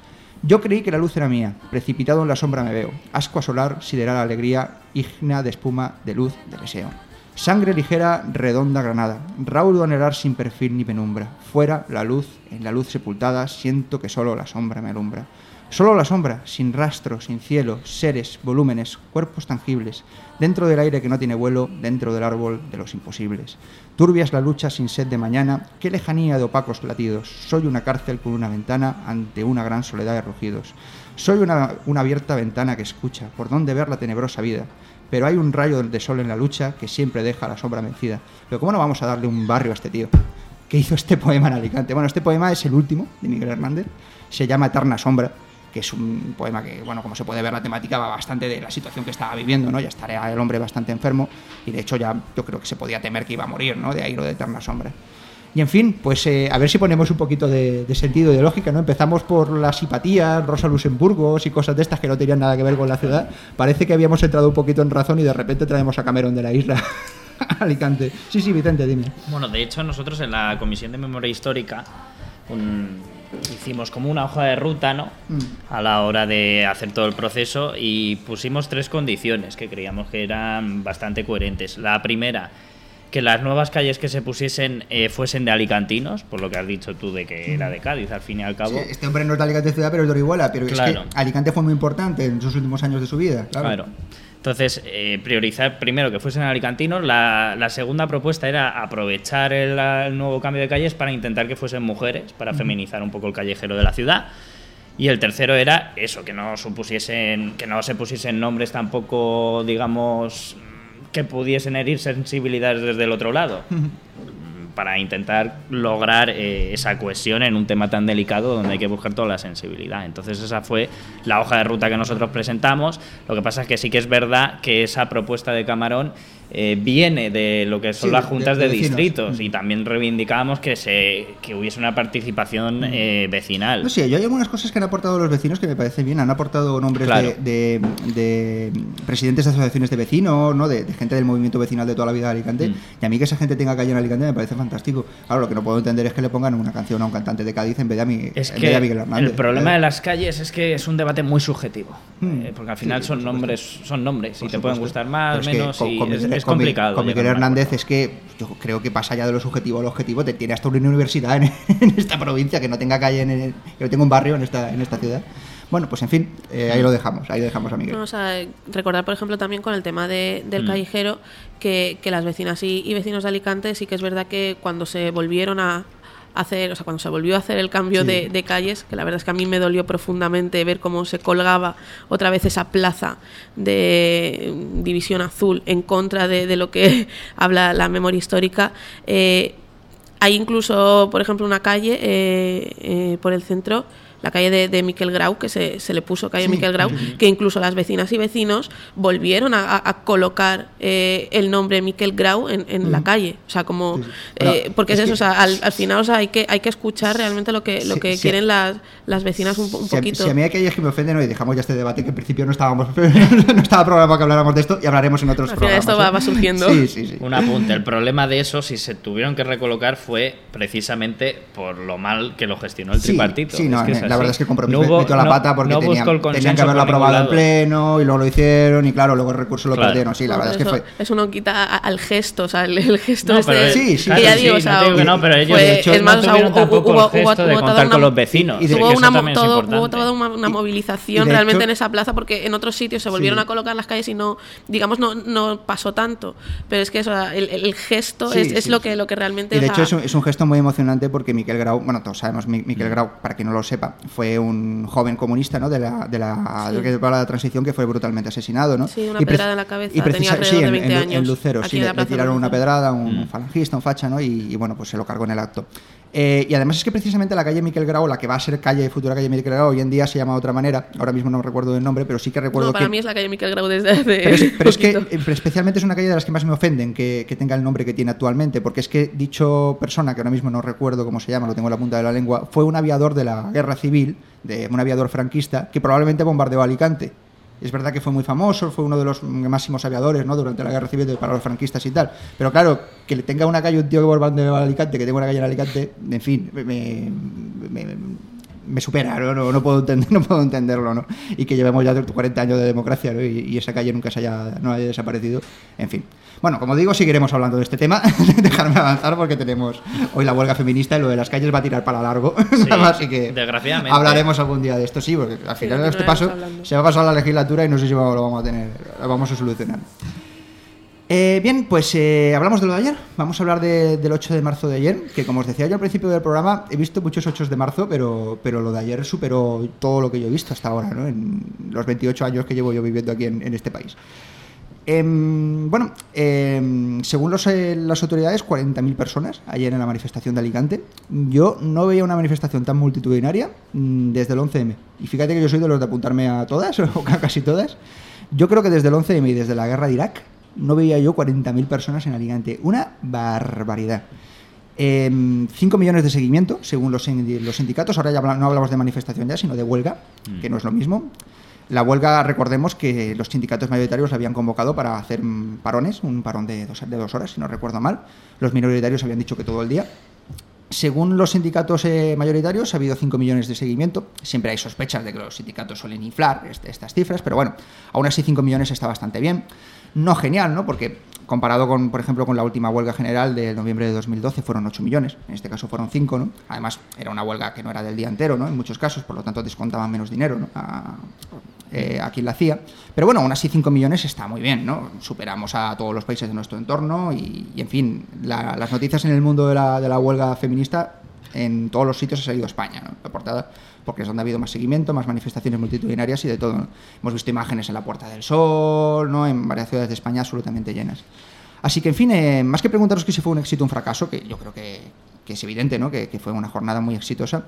Yo creí que la luz era mía, precipitado en la sombra me veo, asco solar, sideral alegría, ígnea de espuma, de luz, de deseo. Sangre ligera, redonda granada, raudo anhelar sin perfil ni penumbra. Fuera la luz, en la luz sepultada, siento que solo la sombra me alumbra. Solo la sombra, sin rastro, sin cielo, seres, volúmenes, cuerpos tangibles, dentro del aire que no tiene vuelo, dentro del árbol de los imposibles. Turbias la lucha sin sed de mañana, qué lejanía de opacos latidos. Soy una cárcel con una ventana ante una gran soledad de rugidos. Soy una, una abierta ventana que escucha, por donde ver la tenebrosa vida. Pero hay un rayo de sol en la lucha que siempre deja a la sombra vencida. Pero ¿cómo no vamos a darle un barrio a este tío? que hizo este poema en Alicante. Bueno, este poema es el último de Miguel Hernández, se llama Eterna Sombra, que es un poema que, bueno, como se puede ver, la temática va bastante de la situación que estaba viviendo, ¿no? Ya estaría el hombre bastante enfermo y de hecho ya yo creo que se podía temer que iba a morir, ¿no? De ahí lo de Eterna Sombra. Y en fin, pues eh, a ver si ponemos un poquito de, de sentido y de lógica, ¿no? Empezamos por las simpatías, Rosa Luxemburgos y cosas de estas que no tenían nada que ver con la ciudad. Parece que habíamos entrado un poquito en razón y de repente traemos a Cameron de la isla. [laughs] Alicante. Sí, sí, Vicente, dime. Bueno, de hecho nosotros en la Comisión de Memoria Histórica un- hicimos como una hoja de ruta, ¿no? Mm. A la hora de hacer todo el proceso y pusimos tres condiciones que creíamos que eran bastante coherentes. La primera, que las nuevas calles que se pusiesen eh, fuesen de alicantinos, por lo que has dicho tú de que era de Cádiz, al fin y al cabo. Sí, este hombre no es de Alicante ciudad, pero es de Orihuela. Pero Claro. es que Alicante fue muy importante en sus últimos años de su vida. Claro. Claro. Entonces, eh, priorizar primero que fuesen alicantinos. La, la segunda propuesta era aprovechar el, el nuevo cambio de calles para intentar que fuesen mujeres, para feminizar un poco el callejero de la ciudad. Y el tercero era eso, que no supusiesen, que no se pusiesen nombres tampoco, digamos, que pudiesen herir sensibilidades desde el otro lado. Para intentar lograr eh, esa cohesión en un tema tan delicado donde hay que buscar toda la sensibilidad. Entonces esa fue la hoja de ruta que nosotros presentamos. Lo que pasa es que sí que es verdad que esa propuesta de Camarón eh, viene de lo que son Sí, las juntas de distritos Mm. y también reivindicábamos que se que hubiese una participación eh, vecinal. No sé, yo hay algunas cosas que han aportado los vecinos que me parecen bien. Han aportado nombres Claro. de, de- de presidentes de asociaciones de vecinos, ¿no? de, gente del movimiento vecinal de toda la vida de Alicante. Mm. Y a mí que esa gente tenga calle en Alicante me parece fantástico. Claro, lo que no puedo entender es que le pongan una canción a un cantante de Cádiz en vez de a, mi, Es en vez de que a Miguel Hernández. el problema de las calles es que es un debate muy subjetivo, eh, porque al final Sí, son por nombres, son nombres y te pueden gustar más, que menos con- y con es, Miguel- es con complicado. Con Miguel a Hernández es que yo creo que pasa allá de lo subjetivo al objetivo, te tiene hasta una universidad en, [laughs] en esta provincia que no tenga calle, en el- que no tenga un barrio en esta, en esta ciudad. Bueno, pues en fin, eh, ahí lo dejamos, ahí dejamos a Miguel. O sea, recordar, por ejemplo, también con el tema de, del Mm. callejero, que, que las vecinas y, y vecinos de Alicante sí que es verdad que cuando se volvieron a hacer, o sea, cuando se volvió a hacer el cambio Sí. de, de calles, que la verdad es que a mí me dolió profundamente ver cómo se colgaba otra vez esa plaza de mm, división azul en contra de, de lo que [laughs] habla la memoria histórica. eh, hay incluso, por ejemplo, una calle eh, eh, por el centro, la calle de, de Miquel Grau, que se, se le puso calle Sí, Miquel Grau, que incluso las vecinas y vecinos volvieron a, colocar eh, el nombre Miquel Grau en, en la calle. O sea, como. Sí, eh, porque es, es eso, que- o sea, al, al final o sea, hay, que, hay que escuchar realmente lo que, lo que quieren las, las vecinas un, po- un Si a, poquito. si a mí hay aquellas que me ofenden, hoy dejamos ya este debate que en principio no estábamos [laughs] no estaba programado que habláramos de esto y hablaremos en otros Al final programas. esto va- ¿eh? va surgiendo. Sí, sí, sí. Un apunte. El problema de eso, si se tuvieron que recolocar, fue precisamente por lo mal que lo gestionó el Sí, tripartito. Sí, no, Es que es la verdad es que Compromís No hubo- metió la no- pata porque no tenían, que haberlo aprobado en pleno y luego lo hicieron y claro, luego el recurso lo Claro. perdieron. Sí, la verdad es que fue. eso, no quita al gesto, o sea, el, el gesto este- pero- Sí, sí, claro, digo, sí, o sea, no te digo que no, pero ellos, fue- de hecho, es más, no o sea, hubo- tampoco hubo- el gesto hubo- de hubo contar toda con una- los vecinos. y de- que Hubo una, todo- toda una, movilización realmente en esa plaza porque en otros sitios se volvieron Sí. a colocar las calles y no, digamos, no, no pasó tanto. Pero es que eso, el, el gesto Sí, es, es sí, lo sí. que lo que realmente Y de hecho es un, es un gesto muy emocionante porque Miquel Grau, bueno, todos sabemos, Mi- Mm. Miquel Grau, para quien no lo sepa, fue un joven comunista ¿no? de la, de la, Sí. de la transición que fue brutalmente asesinado. ¿no? Sí, una Y pedrada en la cabeza, y tenía sí, de en- 20 en, años, En Lucero, sí, le, le tiraron una pedrada, un Mm. falangista, un facha, ¿no? y, y, bueno, pues se lo cargó en el acto. Eh, y además es que precisamente la calle Miquel Grau, la que va a ser calle, futura calle Miquel Grau, hoy en día se llama de otra manera, ahora mismo no recuerdo el nombre, pero sí que recuerdo no, para que... mí es la calle Miquel Grau desde [laughs] hace Pero es, pero es que eh, especialmente es una calle de las que más me ofenden que, que tenga el nombre que tiene actualmente, porque es que dicho persona, que ahora mismo no recuerdo cómo se llama, lo tengo en la punta de la lengua, fue un aviador de la guerra civil, de un aviador franquista, que probablemente bombardeó Alicante. Es verdad que fue muy famoso, fue uno de los máximos aviadores ¿no? durante la guerra civil de- para los franquistas y tal. Pero claro, que le tenga una calle un tío que bombardeó Alicante, que tenga una calle en Alicante, en fin, me- me supera, ¿no? No, no puedo entender, [laughs] no puedo entenderlo, ¿no? Y que llevemos ya 40 años de democracia, ¿no? Y, y esa calle nunca se haya, no haya desaparecido. En fin. Bueno, como digo, seguiremos hablando de este tema. [laughs] Dejarme avanzar porque tenemos hoy la huelga feminista y lo de las calles va a tirar para largo. [laughs] Sí, Nada más, así que desgraciadamente. hablaremos algún día de esto, sí, porque al final de este paso hablando. se va a pasar la legislatura y no sé si vamos- lo vamos a tener, lo vamos a solucionar. Eh, bien, pues eh, hablamos de lo de ayer. Vamos a hablar de- del 8 de marzo de ayer, que como os decía yo al principio del programa, he visto muchos 8 de marzo, pero, pero lo de ayer superó todo lo que yo he visto hasta ahora, ¿no? en los 28 años que llevo yo viviendo aquí en, este país. Em, bueno, em, según eh, las autoridades, 40.000 personas ayer en la manifestación de Alicante. Yo no veía una manifestación tan multitudinaria mm, desde el 11M. Y fíjate que yo soy de los de apuntarme a todas, [laughs] o ca- casi todas. Yo creo que desde el 11M y desde la guerra de Irak no veía yo 40.000 personas en Alicante. Una barbaridad. 5 millones de seguimiento, según los, los sindicatos. Ahora ya no hablamos de manifestación ya, sino de huelga, que no es lo mismo. La huelga, recordemos que los sindicatos mayoritarios la habían convocado para hacer mm, parones, un parón de dos, de dos horas, si no recuerdo mal. Los minoritarios habían dicho que todo el día. Según los sindicatos eh, mayoritarios, ha habido 5 millones de seguimiento. Siempre hay sospechas de que los sindicatos suelen inflar est- estas cifras, pero bueno, aún así 5 millones está bastante bien. No genial, ¿no? Porque comparado con, por ejemplo, con la última huelga general de noviembre de 2012 fueron 8 millones, en este caso fueron 5, ¿no? Además, era una huelga que no era del día entero, ¿no? En muchos casos, por lo tanto descontaban menos dinero, ¿no? A, eh, a quien la hacía. Pero bueno, aún así 5 millones está muy bien, ¿no? Superamos a todos los países de nuestro entorno y, y, en fin, la- las noticias en el mundo de la, de la huelga feminista en todos los sitios ha salido España, ¿no? La portada, porque es donde ha habido más seguimiento, más manifestaciones multitudinarias y de todo. Hemos visto imágenes en la Puerta del Sol, ¿no? En varias ciudades de España absolutamente llenas. Así que, en fin, eh, más que preguntaros que si fue un éxito o un fracaso, que yo creo que, es evidente, ¿no? Que fue una jornada muy exitosa.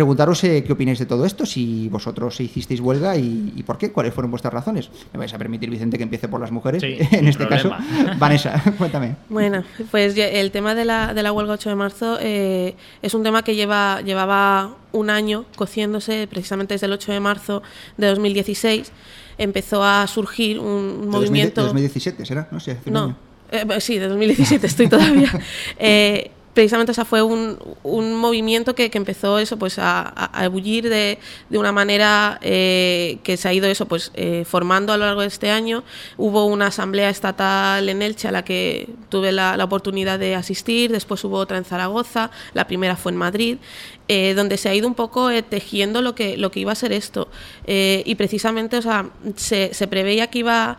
Preguntaros eh, qué opináis de todo esto, si vosotros hicisteis huelga y, y por qué, cuáles fueron vuestras razones. Me vais a permitir, Vicente, que empiece por las mujeres. Sí, [laughs] en este problema. caso, [laughs] Vanessa, [laughs] cuéntame. Bueno, pues el tema de la, de la huelga 8 de marzo eh, es un tema que lleva, llevaba un año cociéndose, precisamente desde el 8 de marzo de 2016. Empezó a surgir un, un De movimiento... 2017 será, ¿no? Sí, hace un No, año. eh, sí, de 2017 estoy todavía. Eh, precisamente esa fue un, un movimiento que, que, empezó eso pues a, a ebullir de, de, una manera eh, que se ha ido eso pues eh, formando a lo largo de este año hubo una asamblea estatal en Elche a la que tuve la, la oportunidad de asistir después hubo otra en Zaragoza la primera fue en Madrid eh, donde se ha ido un poco tejiendo lo que, lo que iba a ser esto. Y precisamente, o sea, se, se preveía que iba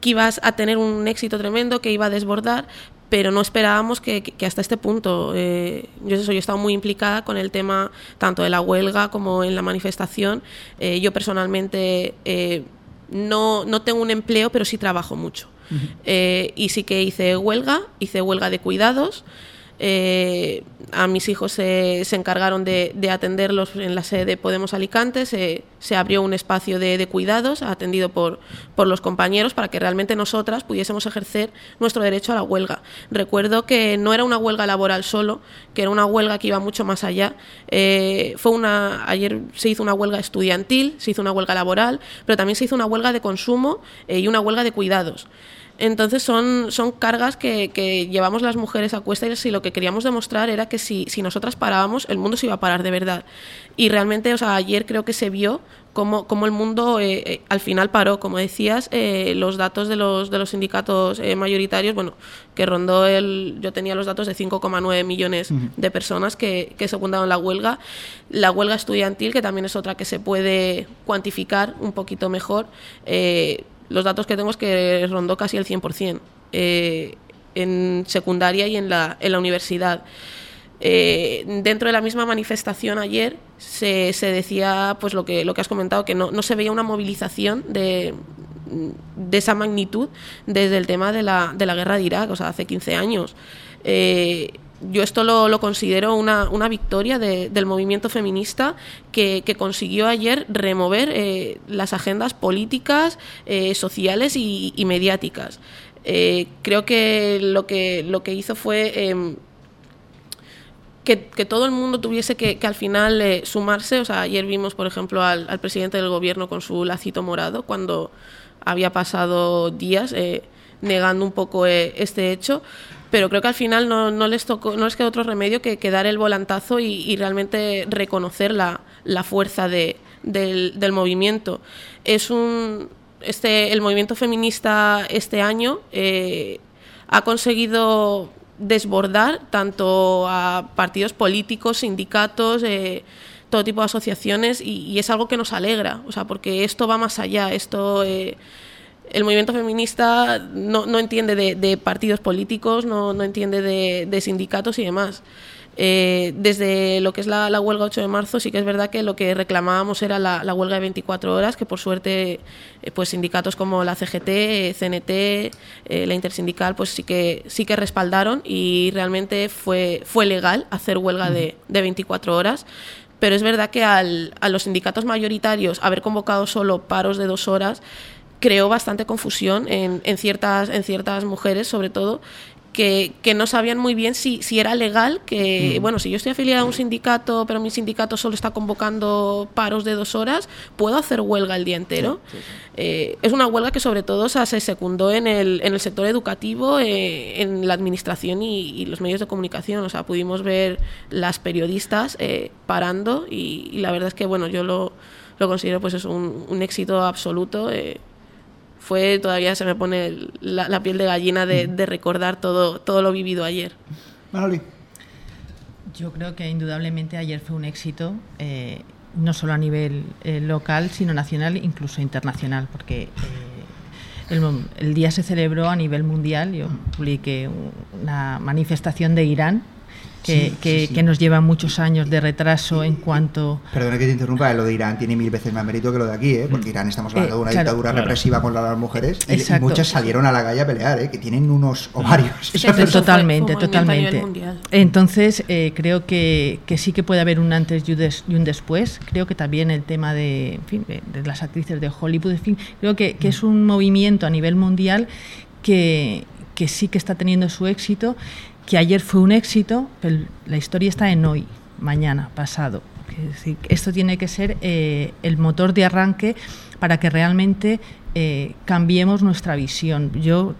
que ibas a tener un éxito tremendo, que iba a desbordar, pero no esperábamos que, que, que hasta este punto. Eh, yo, eso, yo he estado muy implicada con el tema tanto de la huelga como en la manifestación. Eh, yo personalmente eh, no, no, tengo un empleo, pero sí trabajo mucho. Uh -huh. y sí que hice huelga, hice huelga de cuidados. Eh, a mis hijos se, se encargaron de, de, atenderlos en la sede de Podemos Alicante, se, se abrió un espacio de, de, cuidados atendido por, por los compañeros para que realmente nosotras pudiésemos ejercer nuestro derecho a la huelga. Recuerdo que no era una huelga laboral solo, que era una huelga que iba mucho más allá. Eh, fue una, ayer se hizo una huelga estudiantil, se hizo una huelga laboral, pero también se hizo una huelga de consumo eh, y una huelga de cuidados. Entonces son, son cargas que, que, llevamos las mujeres a cuesta y lo que queríamos demostrar era que si, si nosotras parábamos, el mundo se iba a parar de verdad. Y realmente, o sea, ayer creo que se vio cómo, cómo el mundo eh, eh, al final paró. Como decías, eh, los datos de los, de los sindicatos eh, mayoritarios, bueno, que rondó el... Yo tenía los datos de 5,9 millones uh -huh. de personas que, que secundaron la huelga. La huelga estudiantil, que también es otra que se puede cuantificar un poquito mejor, eh, los datos que tengo es que rondó casi el 100% eh, en secundaria y en la, en la universidad. Eh, dentro de la misma manifestación ayer se, se, decía pues lo que, lo que has comentado, que no, no se veía una movilización de, de, esa magnitud desde el tema de la, de la guerra de Irak, o sea, hace 15 años. Eh, yo esto lo, lo considero una, una victoria de, del movimiento feminista que, que, consiguió ayer remover eh, las agendas políticas, eh, sociales y, mediáticas. Eh, creo que lo que, lo que hizo fue em, que, que, todo el mundo tuviese que, que al final sumarse. O sea, ayer vimos, por ejemplo, al, al, presidente del gobierno con su lacito morado cuando había pasado días negando un poco este hecho pero creo que al final no, les tocó, no les quedó otro remedio que, que dar el volantazo y, realmente reconocer la, fuerza de, del, del, movimiento. Es un, este, el movimiento feminista este año eh, ha conseguido desbordar tanto a partidos políticos, sindicatos, eh, todo tipo de asociaciones y, y, es algo que nos alegra, o sea, porque esto va más allá, esto... Eh, el movimiento feminista no, no entiende de, partidos políticos, no, no entiende de, sindicatos y demás. Eh, desde lo que es la, huelga 8 de marzo, sí que es verdad que lo que reclamábamos era la, huelga de 24 horas, que por suerte eh, pues sindicatos como la CGT, eh, CNT, la Intersindical, pues sí que, sí que respaldaron y realmente fue, fue legal hacer huelga de, de 24 horas pero es verdad que al, a los sindicatos mayoritarios haber convocado solo paros de dos horas creó bastante confusión en, en, ciertas, en ciertas mujeres, sobre todo, que, que, no sabían muy bien si, si era legal, que, mm. bueno, si yo estoy afiliada a un sindicato, pero mi sindicato solo está convocando paros de dos horas, ¿puedo hacer huelga el día entero? Sí, sí, sí. Eh, es una huelga que sobre todo o sea, se secundó en el, en el sector educativo, eh, en la administración y, y, los medios de comunicación. O sea, pudimos ver las periodistas eh, parando y, y, la verdad es que, bueno, yo lo, lo considero pues es un, un éxito absoluto. Eh, fue todavía se me pone la, la piel de gallina de, de, recordar todo, todo lo vivido ayer. Manoli. Yo creo que indudablemente ayer fue un éxito, eh, no solo a nivel eh, local, sino nacional, incluso internacional, porque eh, el, el, día se celebró a nivel mundial. Yo publiqué una manifestación de Irán que, sí, que, sí, sí. que, nos lleva muchos años de retraso en cuanto... Perdona que te interrumpa, lo de Irán tiene mil veces más mérito que lo de aquí, ¿eh? porque Irán estamos hablando eh, de una claro, dictadura claro. represiva contra las mujeres y, y, muchas salieron a la calle a pelear, ¿eh? que tienen unos ovarios. [laughs] totalmente, totalmente. Entonces, eh, creo que, que, sí que puede haber un antes y un, des, y un, después. Creo que también el tema de, en fin, de, de las actrices de Hollywood, en fin, creo que, que es un movimiento a nivel mundial que, que sí que está teniendo su éxito que ayer fue un éxito, pero la historia está en hoy, mañana, pasado. Esto tiene que ser eh, el motor de arranque para que realmente eh, cambiemos nuestra visión. Yo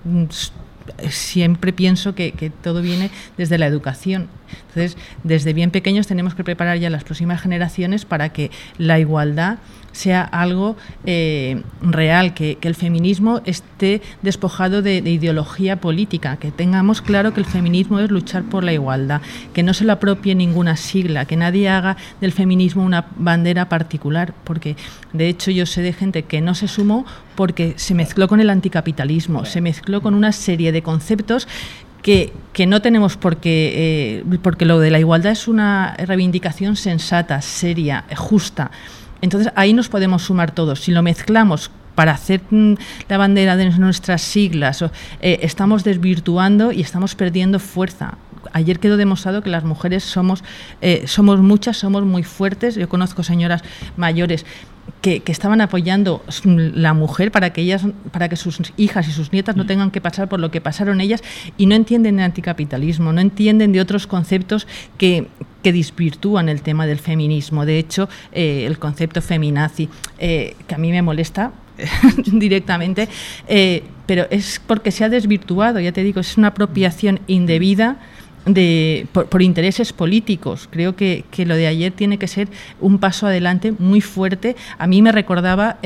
siempre pienso que, que todo viene desde la educación. Entonces, desde bien pequeños tenemos que preparar ya las próximas generaciones para que la igualdad sea algo eh, real, que, que el feminismo esté despojado de, de ideología política, que tengamos claro que el feminismo es luchar por la igualdad, que no se lo apropie ninguna sigla, que nadie haga del feminismo una bandera particular, porque de hecho yo sé de gente que no se sumó porque se mezcló con el anticapitalismo, se mezcló con una serie de conceptos que, que, no tenemos por qué, eh, porque lo de la igualdad es una reivindicación sensata, seria, justa. Entonces ahí nos podemos sumar todos. Si lo mezclamos para hacer mm, la bandera de nuestras siglas, eh, estamos desvirtuando y estamos perdiendo fuerza. Ayer quedó demostrado que las mujeres somos, eh, somos muchas, somos muy fuertes. Yo conozco señoras mayores que, que, estaban apoyando la mujer para que ellas, para que sus hijas y sus nietas no tengan que pasar por lo que pasaron ellas y no entienden el anticapitalismo, no entienden de otros conceptos que, que desvirtúan el tema del feminismo. De hecho, eh, el concepto feminazi, eh, que a mí me molesta [laughs] directamente, eh, pero es porque se ha desvirtuado, ya te digo, es una apropiación indebida de, por, intereses políticos. Creo que, que, lo de ayer tiene que ser un paso adelante muy fuerte. A mí me recordaba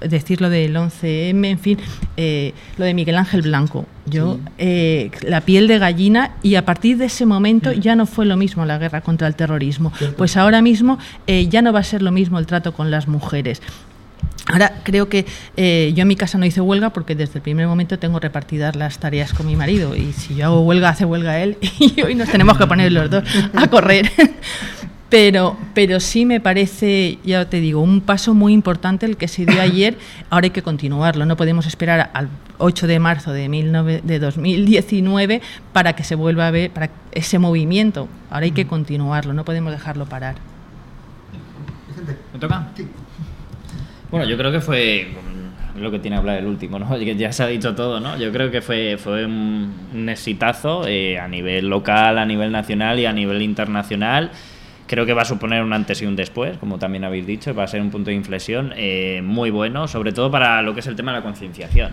decir lo del 11M, en fin, eh, lo de Miguel Ángel Blanco. Yo, sí. eh, la piel de gallina, y a partir de ese momento ya no fue lo mismo la guerra contra el terrorismo. ¿Cierto? Pues ahora mismo eh, ya no va a ser lo mismo el trato con las mujeres. Ahora creo que eh, yo en mi casa no hice huelga porque desde el primer momento tengo repartidas las tareas con mi marido y si yo hago huelga hace huelga él [laughs] y hoy nos tenemos que poner los dos a correr. [laughs] Pero, pero sí me parece, ya te digo, un paso muy importante el que se dio [laughs] ayer. Ahora hay que continuarlo. No podemos esperar al 8 de marzo de, 19, de 2019 para que se vuelva a ver para ese movimiento. Ahora hay que continuarlo. No podemos dejarlo parar. ¿Me toca? Bueno, yo creo que fue lo que tiene que hablar el último, ¿no? [laughs] Ya se ha dicho todo, ¿no? Yo creo que fue, fue un, un exitazo eh, a nivel local, a nivel nacional y a nivel internacional. Creo que va a suponer un antes y un después, como también habéis dicho, va a ser un punto de inflexión eh, muy bueno, sobre todo para lo que es el tema de la concienciación.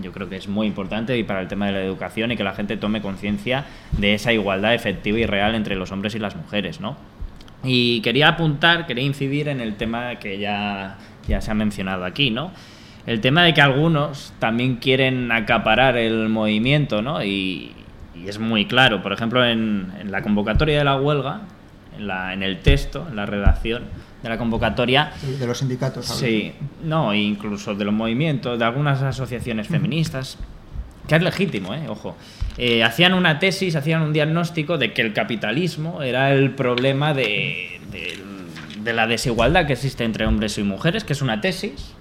Yo creo que es muy importante y para el tema de la educación y que la gente tome conciencia de esa igualdad efectiva y real entre los hombres y las mujeres, ¿no? Y quería apuntar, quería incidir en el tema que ya, ya se ha mencionado aquí, ¿no? El tema de que algunos también quieren acaparar el movimiento, ¿no? Y, y es muy claro. Por ejemplo, en, en, la convocatoria de la huelga, en, la, en el texto, en la redacción de la convocatoria... Sí, de los sindicatos. Sí, no, incluso de los movimientos, de algunas asociaciones feministas, que es legítimo, ¿eh? Ojo. Eh, hacían una tesis, hacían un diagnóstico de que el capitalismo era el problema de, de, de, la desigualdad que existe entre hombres y mujeres, que es una tesis,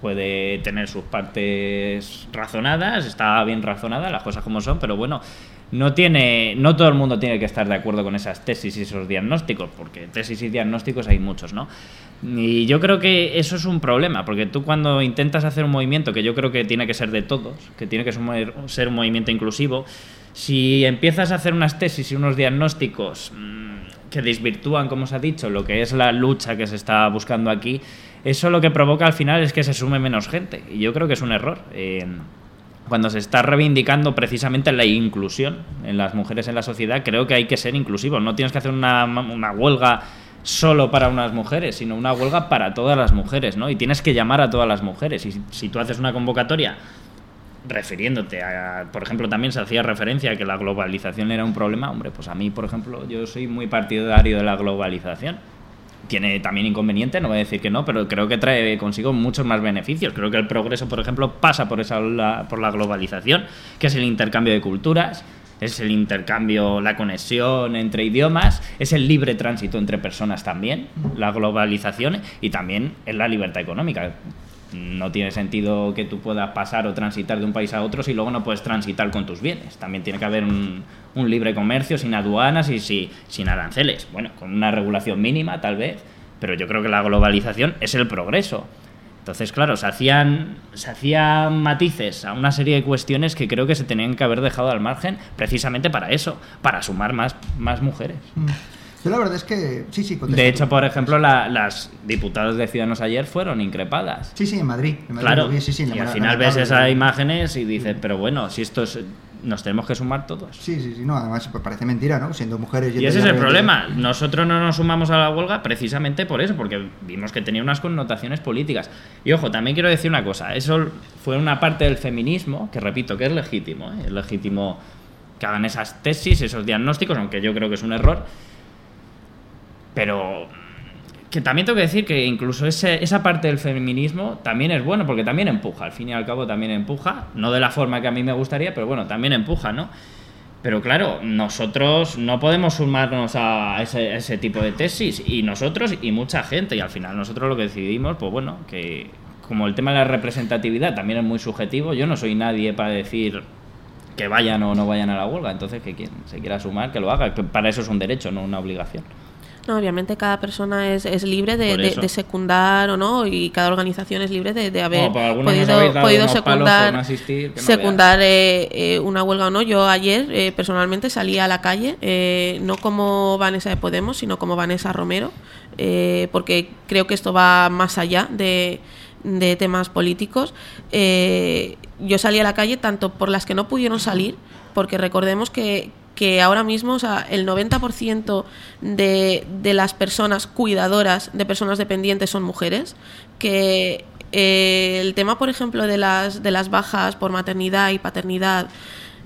puede tener sus partes razonadas, está bien razonada, las cosas como son, pero bueno, no tiene no todo el mundo tiene que estar de acuerdo con esas tesis y esos diagnósticos, porque tesis y diagnósticos hay muchos, ¿no? Y yo creo que eso es un problema, porque tú cuando intentas hacer un movimiento que yo creo que tiene que ser de todos, que tiene que ser un movimiento inclusivo, si empiezas a hacer unas tesis y unos diagnósticos mmm, que desvirtúan, como se ha dicho, lo que es la lucha que se está buscando aquí, eso lo que provoca al final es que se sume menos gente. Y yo creo que es un error. Eh, cuando se está reivindicando precisamente la inclusión en las mujeres en la sociedad, creo que hay que ser inclusivos. No tienes que hacer una, una huelga solo para unas mujeres, sino una huelga para todas las mujeres, ¿no? Y tienes que llamar a todas las mujeres. Y si tú haces una convocatoria refiriéndote a, por ejemplo, también se hacía referencia a que la globalización era un problema, hombre, pues a mí, por ejemplo, yo soy muy partidario de la globalización. Tiene también inconveniente, no voy a decir que no, pero creo que trae consigo muchos más beneficios. Creo que el progreso, por ejemplo, pasa por esa por la globalización, que es el intercambio de culturas, es el intercambio, la conexión entre idiomas, es el libre tránsito entre personas también, la globalización y también es la libertad económica. No tiene sentido que tú puedas pasar o transitar de un país a otro si luego no puedes transitar con tus bienes. También tiene que haber un, libre comercio sin aduanas y si, sin aranceles. Bueno, con una regulación mínima tal vez, pero yo creo que la globalización es el progreso. Entonces, claro, se hacían, se hacían matices a una serie de cuestiones que creo que se tenían que haber dejado al margen precisamente para eso, para sumar más, más mujeres. Yo la verdad es que sí, sí. contesto. De hecho, por ejemplo, la- las diputadas de Ciudadanos ayer fueron increpadas. Sí, sí, en Madrid. en Madrid Claro, vi, sí, sí, y la- al la- final ves esas imágenes y dices, pero bueno, si esto es, nos tenemos que sumar todos. Sí, sí, sí, no, además pues, parece mentira, ¿no? Siendo mujeres... Y ese es el problema. Nosotros no nos sumamos a la huelga precisamente por eso, porque vimos que tenía unas connotaciones políticas. Y ojo, también quiero decir una cosa. Eso fue una parte del feminismo, que repito, que es legítimo. ¿eh? Es legítimo que hagan esas tesis, esos diagnósticos, aunque yo creo que es un error. Pero que también tengo que decir que incluso ese- esa parte del feminismo también es bueno, porque también empuja, al fin y al cabo también empuja, no de la forma que a mí me gustaría, pero bueno, también empuja, ¿no? Pero claro, nosotros no podemos sumarnos a ese, tipo de tesis, y nosotros y mucha gente, y al final nosotros lo que decidimos, pues bueno, que como el tema de la representatividad también es muy subjetivo, yo no soy nadie para decir que vayan o no vayan a la huelga, entonces que quien se quiera sumar, que lo haga, que para eso es un derecho, no una obligación. No, obviamente cada persona es, es libre de, secundar o no, y cada organización es libre de, de haber podido, podido secundar, asistir, no secundar eh, eh, una huelga o no. Yo ayer eh, personalmente salí a la calle, eh, no como Vanessa de Podemos, sino como Vanessa Romero, eh, porque creo que esto va más allá de, de temas políticos. Yo salí a la calle tanto por las que no pudieron salir, porque recordemos que, que ahora mismo el 90% de, de las personas cuidadoras de personas dependientes son mujeres, que eh, el tema, por ejemplo, de las, de las bajas por maternidad y paternidad,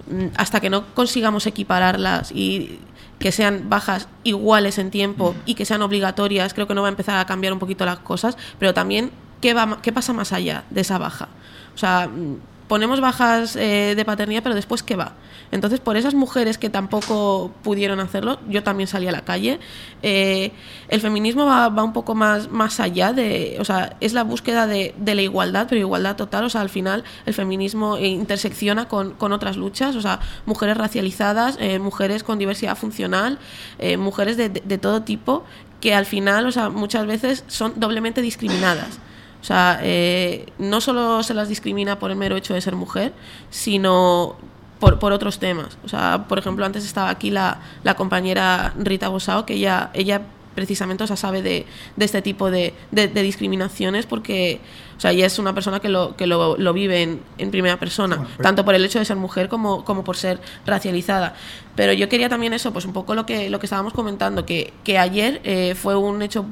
mm, hasta que no consigamos equipararlas y que sean bajas iguales en tiempo y que sean obligatorias, creo que no va a empezar a cambiar un poquito las cosas, pero también, ¿qué, va, qué pasa más allá de esa baja? O sea, mm, ponemos bajas eh, de paternidad, pero después, ¿qué va? Entonces, por esas mujeres que tampoco pudieron hacerlo, yo también salí a la calle. Eh, el feminismo va, un poco más, más allá de, o sea, es la búsqueda de, de la igualdad, pero igualdad total, o sea, al final el feminismo eh, intersecciona con, con otras luchas, o sea, mujeres racializadas, eh, mujeres con diversidad funcional, mujeres de, de- todo tipo, que al final, o sea, muchas veces son doblemente discriminadas. O sea, no solo se las discrimina por el mero hecho de ser mujer, sino por, por otros temas. O sea, por ejemplo, antes estaba aquí la, la compañera Rita Bosao, que ella, ella precisamente o sea, sabe de, de este tipo de, de- de discriminaciones porque o sea, ella es una persona que lo, que lo, lo vive en, en primera persona, Bueno, tanto por el hecho de ser mujer como, como por ser racializada. Pero yo quería también eso, pues un poco lo que, lo que estábamos comentando, que, que ayer eh, fue un hecho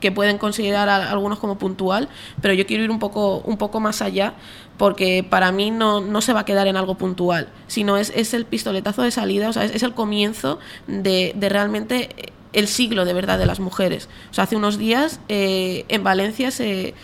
que pueden considerar a- algunos como puntual, pero yo quiero ir un poco, un poco más allá, porque para mí no, no se va a quedar en algo puntual, sino es, es el pistoletazo de salida, o sea, es, el comienzo de, de realmente el siglo de verdad de las mujeres. O sea, hace unos días eh, en Valencia se,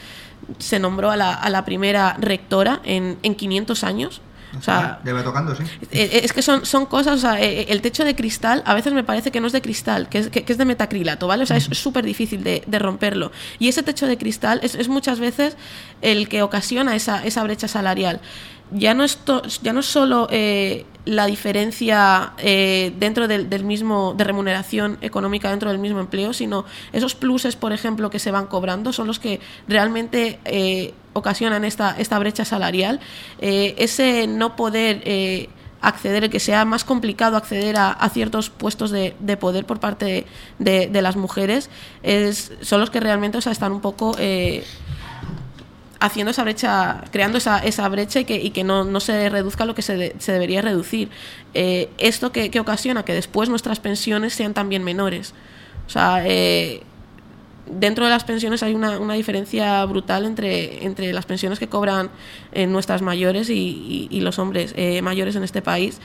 se nombró a la, a la primera rectora en, en 500 años. O sea, ya va tocando, sí. eh, Es que son, son cosas, o sea, eh, el techo de cristal a veces me parece que no es de cristal, que es, que, que es de metacrilato, ¿vale? O sea, es súper difícil de, de romperlo. Y ese techo de cristal es, es muchas veces el que ocasiona esa, esa brecha salarial. Ya no es, to- ya no es solo eh, la diferencia eh, dentro del, del mismo, de remuneración económica dentro del mismo empleo, sino esos pluses, por ejemplo, que se van cobrando son los que realmente eh, ocasionan esta, esta brecha salarial. Eh, ese no poder eh, acceder, que sea más complicado acceder a, a ciertos puestos de, de poder por parte de, las mujeres, es, son los que realmente o sea, están un poco... eh, haciendo esa brecha, creando esa, esa brecha y que, y que no, no se reduzca lo que se, de- se debería reducir. Eh, esto que, que ocasiona que después nuestras pensiones sean también menores. O sea, eh, dentro de las pensiones hay una, una diferencia brutal entre, entre las pensiones que cobran eh, nuestras mayores y, y- y los hombres mayores en este país,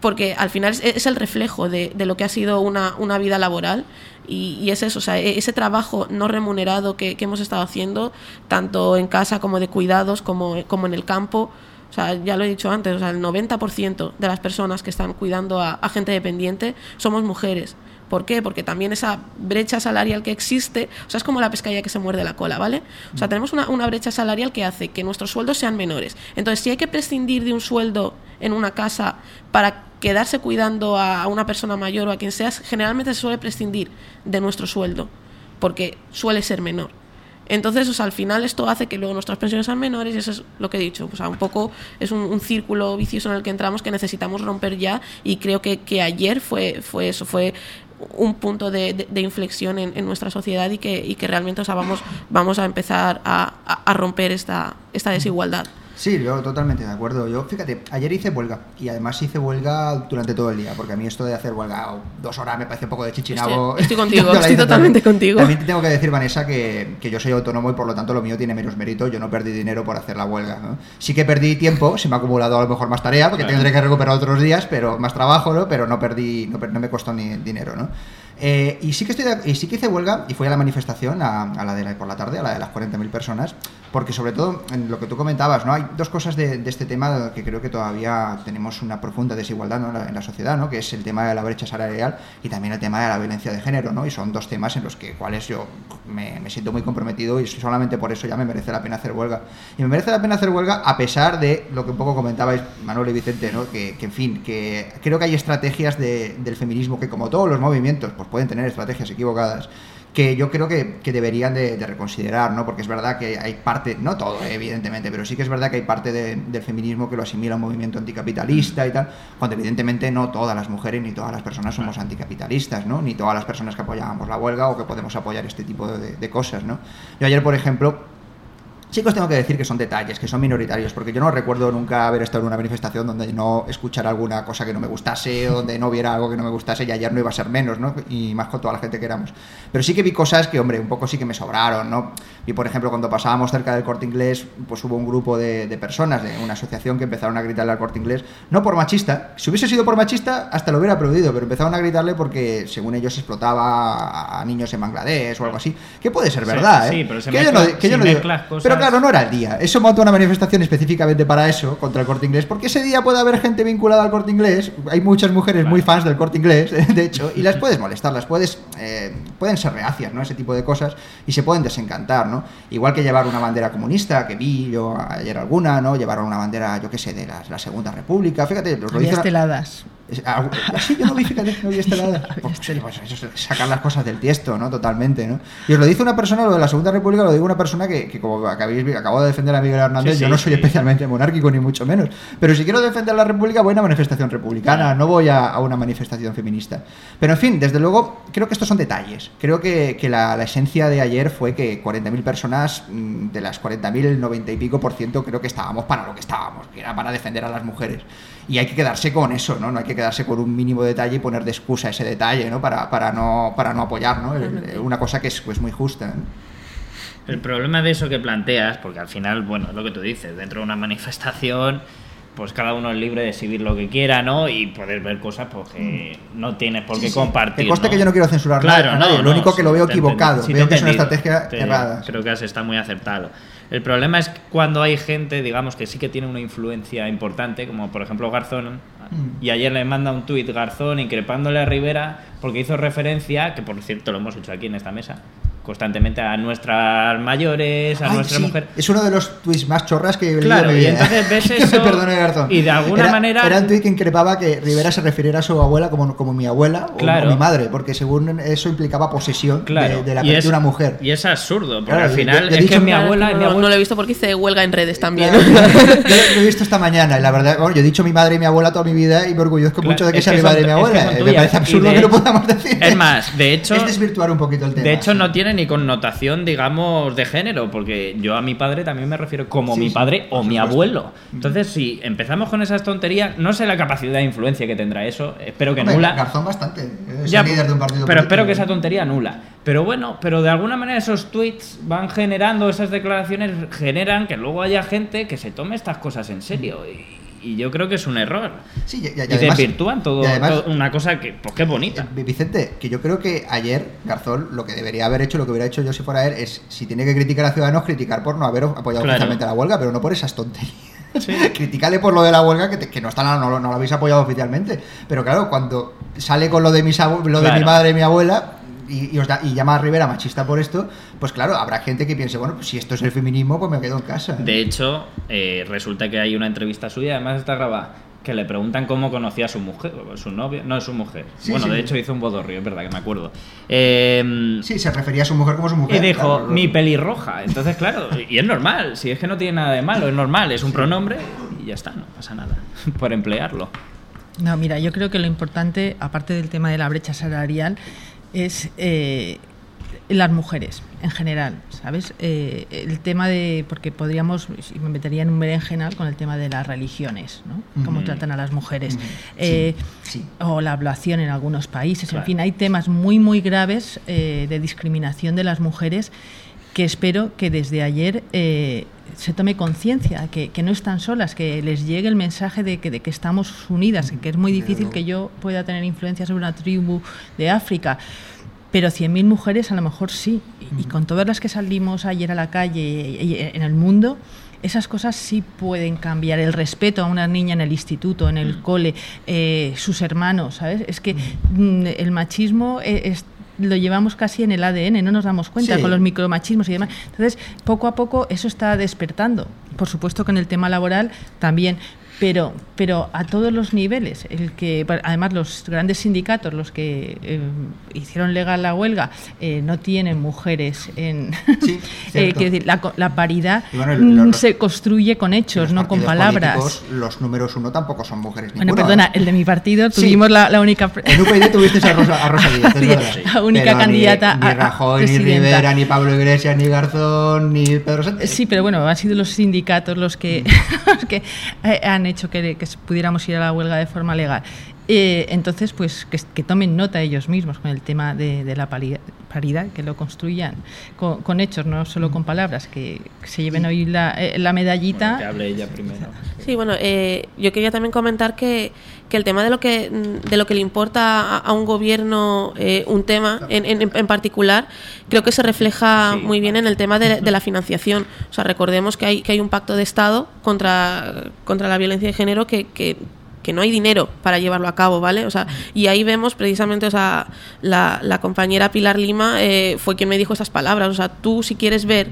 porque al final es, es el reflejo de, de lo que ha sido una, una vida laboral y, y es eso, o sea, e- ese trabajo no remunerado que, que hemos estado haciendo, tanto en casa como de cuidados, como, como en el campo. O sea, ya lo he dicho antes, o sea, el 90% de las personas que están cuidando a, a gente dependiente somos mujeres. ¿Por qué? Porque también esa brecha salarial que existe, o sea, es como la pescadilla que se muerde la cola, ¿vale? O sea, tenemos una, una brecha salarial que hace que nuestros sueldos sean menores. Entonces, si hay que prescindir de un sueldo en una casa para quedarse cuidando a, una persona mayor o a quien sea, generalmente se suele prescindir de nuestro sueldo, porque suele ser menor. Entonces, al final esto hace que luego nuestras pensiones sean menores y eso es lo que he dicho. O sea, un poco es un, círculo vicioso en el que entramos que necesitamos romper ya y creo que, ayer fue, fue eso, fue un punto de, inflexión en, nuestra sociedad y que, realmente o sea, vamos, a empezar a, a- a romper esta, esta desigualdad. Sí, yo totalmente de acuerdo. Yo, fíjate, ayer hice huelga y además hice huelga durante todo el día, porque a mí esto de hacer huelga dos horas me parece un poco de chichinabo. Estoy- estoy [laughs] contigo, estoy totalmente también. contigo. También te tengo que decir, Vanessa, que, que yo soy autónomo y por lo tanto lo mío tiene menos mérito. Yo no perdí dinero por hacer la huelga. ¿no? Sí que perdí tiempo, se me ha acumulado a lo mejor más tarea, porque Claro. tendré que recuperar otros días, pero más trabajo, ¿no? Pero no perdí, no, no me costó ni dinero, ¿no? Eh, y sí que estoy de- y sí que hice huelga y fui a la manifestación a, a la de la, por la tarde a la de las 40.000 personas porque sobre todo en lo que tú comentabas no hay dos cosas de, de este tema que creo que todavía tenemos una profunda desigualdad ¿no? en, la, en la sociedad no que es el tema de la brecha salarial y también el tema de la violencia de género no y son dos temas en los que cuales yo me, me siento muy comprometido y solamente por eso ya me merece la pena hacer huelga. Y me merece la pena hacer huelga a pesar de lo que un poco comentabais Manuel y Vicente no que, que en fin que creo que hay estrategias de- del feminismo que como todos los movimientos pues pueden tener estrategias equivocadas que yo creo que, que deberían de, de reconsiderar, ¿no? Porque es verdad que hay parte, no todo, eh, evidentemente, pero sí que es verdad que hay parte de- del feminismo que lo asimila a un movimiento anticapitalista y tal, cuando evidentemente no todas las mujeres ni todas las personas somos anticapitalistas, ¿no? Ni todas las personas que apoyamos la huelga o que podemos apoyar este tipo de, de cosas, ¿no? Yo ayer, por ejemplo, Sí que os tengo que decir que son detalles, que son minoritarios, porque yo no recuerdo nunca haber estado en una manifestación donde no escuchara alguna cosa que no me gustase, o donde no viera algo que no me gustase, y ayer no iba a ser menos, ¿no? Y más con toda la gente que éramos. Pero sí que vi cosas que, hombre, un poco sí que me sobraron, ¿no? Y, por ejemplo, cuando pasábamos cerca del Corte Inglés, pues hubo un grupo de, de personas de una asociación que empezaron a gritarle al Corte Inglés, no por machista, si hubiese sido por machista, hasta lo hubiera aplaudido, pero empezaron a gritarle porque, según ellos, explotaba a, niños en Bangladesh o algo así, que puede ser Sí, verdad, ¿eh? sí, pero se que yo no, mezcla- que yo si no digo- cosas- Pero claro, no era el día. Eso montó una manifestación específicamente para eso, contra el corte inglés, porque ese día puede haber gente vinculada al corte inglés. Hay muchas mujeres muy fans del corte inglés, [laughs] de hecho, y las puedes molestar, las puedes. eh, pueden ser reacias, ¿no? Ese tipo de cosas, y se pueden desencantar, ¿no? Igual que llevar una bandera comunista, que vi yo ayer alguna, ¿no? Llevaron una bandera, yo qué sé, de la, la Segunda República. Fíjate, los lo esteladas. es- algo- Sí, yo no vi, fíjate, no vi [laughs] estelada. Pues, pues eso es sacar las cosas del tiesto, ¿no? Totalmente, ¿no? Y os lo dice una persona, lo de la Segunda República, lo digo una persona que, que como acabo de defender a Miguel Hernández, Sí, yo sí, no soy sí. especialmente monárquico, ni mucho menos. Pero si quiero defender la República, voy a una manifestación republicana, no voy a, a una manifestación feminista. Pero en fin, desde luego, creo que estos son detalles. Creo que, que la, la esencia de ayer fue que 40.000 personas, mm, de las 40.000, el 90 y pico por ciento, creo que estábamos para lo que estábamos, que era para defender a las mujeres. Y hay que quedarse con eso, ¿no? No hay que quedarse con un mínimo detalle y poner de excusa ese detalle, ¿no? Para, para, no, para no apoyar, ¿no? El- Una cosa que es pues, muy justa. ¿no? El problema de eso que planteas, porque al final, bueno, es lo que tú dices, dentro de una manifestación, pues cada uno es libre de exhibir lo que quiera, ¿no? Y poder ver cosas pues, que no tienes por qué sí. compartir. Que conste que yo no quiero censurar claro, no, lo no, único que lo veo equivocado, sí veo que es una estrategia te- errada. Creo que has está muy acertado. El problema es cuando hay gente, digamos, que sí que tiene una influencia importante, como por ejemplo Garzón, Mm. y ayer le manda un tuit Garzón increpándole a Rivera porque hizo referencia, que por cierto lo hemos hecho aquí en esta mesa, constantemente a nuestras mayores, a Ay, nuestra sí, mujer. Es uno de los tweets más chorras que he leído Claro, en mi y vida. entonces ves [laughs] eso, perdone Garzón. y de alguna Era- manera- Era un tweet que increpaba que Rivera se refiriera a su abuela como, como mi abuela o- Claro. o, mi madre, porque según eso implicaba posesión Claro, de, de la y de una mujer. Y es absurdo, porque Claro, al final yo he es dicho que mi abuela, mi no, abuela no lo he visto porque hice huelga en redes también. Claro. yo lo he visto esta mañana y la verdad, bueno, yo he dicho mi madre y mi abuela toda mi vida y me orgullezco Claro, mucho de que es sea mi madre y mi abuela. Eh, me parece absurdo que lo podamos decir. Es más, de [laughs] hecho, es desvirtuar un poquito el tema. de hecho no tiene ni connotación, digamos, de género, porque yo a mi padre también me refiero como Sí, mi padre o mi supuesto. abuelo. Entonces, si empezamos con esas tonterías, no sé la capacidad de influencia que tendrá eso, espero que Hombre, nula. Garzón bastante. Es Ya, el líder de un partido pero político. espero que esa tontería nula. Pero bueno, pero de alguna manera esos tweets van generando, esas declaraciones generan que luego haya gente que se tome estas cosas en serio. Y, y yo creo que es un error. Sí, y, y- y además- desvirtúan todo, y además- todo- una cosa que, pues es bonita. Eh, Vicente, que yo creo que ayer Garzón lo que debería haber hecho, lo que hubiera hecho yo si fuera él, es si tiene que criticar a Ciudadanos, criticar por no haber apoyado Claro. oficialmente la huelga, pero no por esas tonterías. Sí. [laughs] Criticale por lo de la huelga, que, te- que no, está, no, no lo habéis apoyado oficialmente. Pero claro, cuando sale con lo de, mis abu- lo de mi madre y mi abuela y, y os da- y llama a Rivera machista por esto, pues claro, habrá gente que piense, bueno, pues si esto es el feminismo, pues me quedo en casa. De hecho, eh, resulta que hay una entrevista suya, además está grabada, que le preguntan cómo conocía a su mujer, o su novia, no es su mujer. Sí, bueno, sí. de hecho hizo un bodorrio, es verdad que me acuerdo. Eh, Sí, se refería a su mujer como su mujer. y dijo, claro, mi pelirroja. Entonces, claro, y es normal, si es que no tiene nada de malo, es normal, es un pronombre y ya está, no pasa nada [laughs] por emplearlo. No, mira, yo creo que lo importante, aparte del tema de la brecha salarial, es eh, las mujeres en general, ¿sabes? Eh, el tema de, porque podríamos, y me metería en un berenjenal con el tema de las religiones, ¿no? Cómo tratan a las mujeres. Eh, Sí, sí. O la ablación en algunos países. Claro. En fin, hay temas muy, muy graves eh, de discriminación de las mujeres que espero que desde ayer eh, se tome conciencia, que, que no están solas, que les llegue el mensaje de que, de que estamos unidas, que es muy difícil que yo pueda tener influencia sobre una tribu de África. Pero 100.000 mujeres a lo mejor sí. Y, y con todas las que salimos ayer a la calle y, y en el mundo, esas cosas sí pueden cambiar. El respeto a una niña en el instituto, en el cole, eh, sus hermanos, ¿sabes? Es que mm, el machismo eh, es- lo llevamos casi en el ADN, no nos damos cuenta Sí. con los micromachismos y demás. Entonces, poco a poco eso está despertando. Por supuesto que en el tema laboral también, pero, pero a todos los niveles. El que, además, los grandes sindicatos, los que eh, hicieron legal la huelga, eh, no tienen mujeres en. Sí, [laughs] Eh, quiero decir, la, la paridad bueno, mm, los- se construye con hechos, no con palabras. Los números uno tampoco son mujeres. Bueno, ninguno, perdona, ¿eh? el de mi partido Sí. tuvimos la, la única. En UPyD tuviste a Rosa, a Rosa Díaz, es Sí, verdad. la única Pero ni- candidata Ni, a- a Rajoy, ni. Rivera, ni Pablo Iglesias, ni Garzón, ni Pedro Sánchez. Sí, pero bueno, han sido los sindicatos los que, [laughs] los que eh, han hecho que, que pudiéramos ir a la huelga de forma legal. Eh, entonces, pues que, que tomen nota ellos mismos con el tema de, de la pari- paridad, que lo construyan con, con hechos, no solo con palabras, que, que se lleven hoy la, eh, la medallita. Bueno, que hable ella primero. Sí, bueno, eh, yo quería también comentar que, que el tema de lo que de lo que le importa a, a un gobierno eh, un tema en, en, en particular creo que se refleja Sí. muy bien en el tema de, de la financiación. O sea, recordemos que hay que hay un pacto de Estado contra contra la violencia de género que, que que no hay dinero para llevarlo a cabo, ¿vale? O sea, y ahí vemos precisamente, o sea, la, la compañera Pilar Lima eh, fue quien me dijo esas palabras. O sea, tú si quieres ver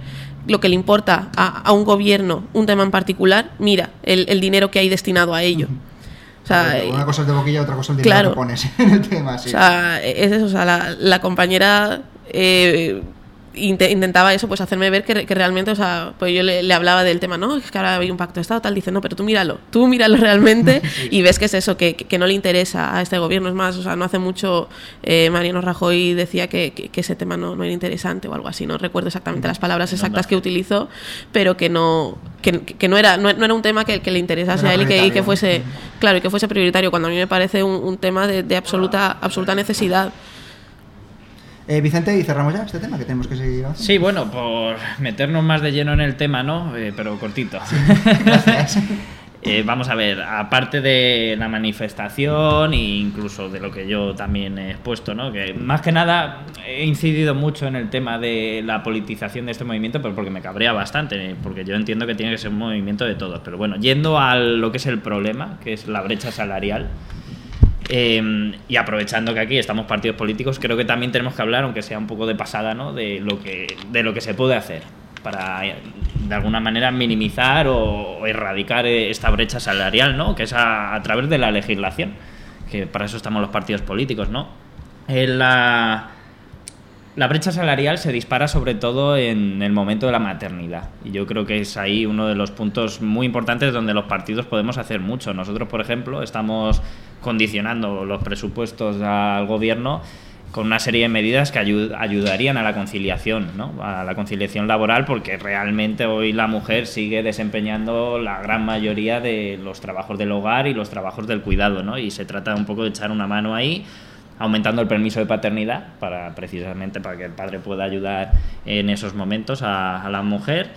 lo que le importa a, a un gobierno, un tema en particular, mira el, el dinero que hay destinado a ello. O sea, Una cosa es de boquilla, otra cosa es el dinero claro. que pones [laughs] en el tema. o Sí. sea, es eso, o sea, la, la compañera eh, intentaba eso, pues hacerme ver que, re- que realmente, o sea, pues yo le, le hablaba del tema, no, es que ahora hay un pacto de Estado, tal, dice, no, pero tú míralo, tú míralo [laughs] realmente [laughs] y ves que es eso, que, que- no le interesa a este gobierno. Es más, o sea, no hace mucho eh, Mariano Rajoy decía que, que- ese tema no, no era interesante o algo así, no recuerdo exactamente las palabras exactas que utilizó, pero que no, que, no, era, no, no era un tema que, le interesase No a él y que, y que prioritario. fuese, claro, y que fuese prioritario, cuando a mí me parece un, un tema de, de absoluta, absoluta necesidad. Eh, Vicente, y cerramos ya este tema que tenemos que seguir avanzando. Sí, bueno, por meternos más de lleno en el tema, ¿no? Eh, pero cortito. Gracias. [laughs] Eh, vamos a ver, aparte de la manifestación e incluso de lo que yo también he expuesto, ¿no? que más que nada he incidido mucho en el tema de la politización de este movimiento, pero porque me cabrea bastante, porque yo entiendo que tiene que ser un movimiento de todos. Pero bueno, yendo a lo que es el problema, que es la brecha salarial, eh, y aprovechando que aquí estamos partidos políticos, creo que también tenemos que hablar, aunque sea un poco de pasada, ¿no? de, lo que, de lo que se puede hacer para de alguna manera minimizar o, erradicar eh, esta brecha salarial, ¿no? que es a, a través de la legislación, que para eso estamos los partidos políticos. ¿no? Eh, la, la brecha salarial se dispara sobre todo en el momento de la maternidad y yo creo que es ahí uno de los puntos muy importantes donde los partidos podemos hacer mucho. Nosotros, por ejemplo, estamos condicionando los presupuestos al gobierno con una serie de medidas que ayu- ayudarían a la conciliación, ¿no? a la conciliación laboral, porque realmente hoy la mujer sigue desempeñando la gran mayoría de los trabajos del hogar y los trabajos del cuidado, ¿no? y se trata un poco de echar una mano ahí aumentando el permiso de paternidad para precisamente para que el padre pueda ayudar en esos momentos a, a la mujer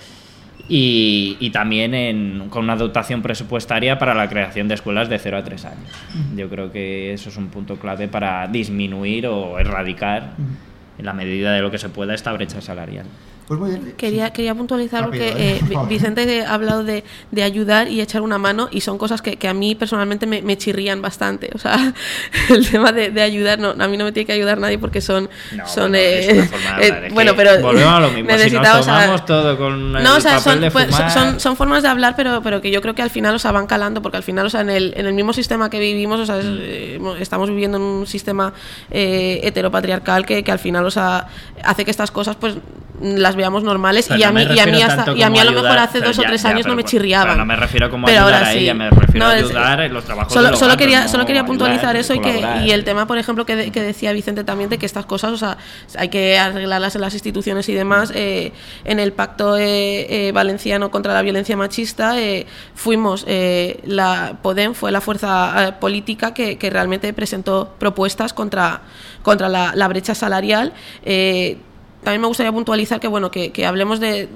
y, y también en- con una dotación presupuestaria para la creación de escuelas de 0 a 3 años. Yo creo que eso es un punto clave para disminuir o erradicar en la medida de lo que se pueda esta brecha salarial. Pues muy bien. Quería, quería puntualizar Rápido, porque ¿eh? eh. [laughs] Vicente ha hablado de, de ayudar y echar una mano y son cosas que, que a mí personalmente me, me chirrían bastante. O sea, [laughs] el tema de, de ayudar, no, a mí no me tiene que ayudar nadie porque son... No, son bueno, eh, [laughs] eh, bueno, pero... volvemos a lo mismo, si nos necesitaba, o sea, tomamos todo con el no, o sea, papel son, de pues, fumar- son, son formas de hablar, pero, pero que yo creo que al final o sea, van calando, porque al final, o sea, en el, en el mismo sistema que vivimos, o sea, es, Mm. eh, estamos viviendo en un sistema eh, heteropatriarcal que, que al final, o sea, hace que estas cosas, pues, las veamos normales Pero y a mí, y a mí, hasta- y a, mí a lo mejor ayudar, hace dos o tres ya, años no me chirriaban. no me refiero como Pero ayudar ahora a sí. ella, me refiero No, a ayudar en los trabajos solo, solo quería, no solo quería ayudar, puntualizar eso y, que, y el tema, por ejemplo, que, de- que decía Vicente también, de que estas cosas, o sea, hay que arreglarlas en las instituciones y demás. eh, en el pacto eh, eh, valenciano contra la violencia machista fuimos, la Podem fue la fuerza política que, que realmente presentó propuestas contra, contra la, la brecha salarial. eh, también me gustaría puntualizar que bueno que, que hablemos de,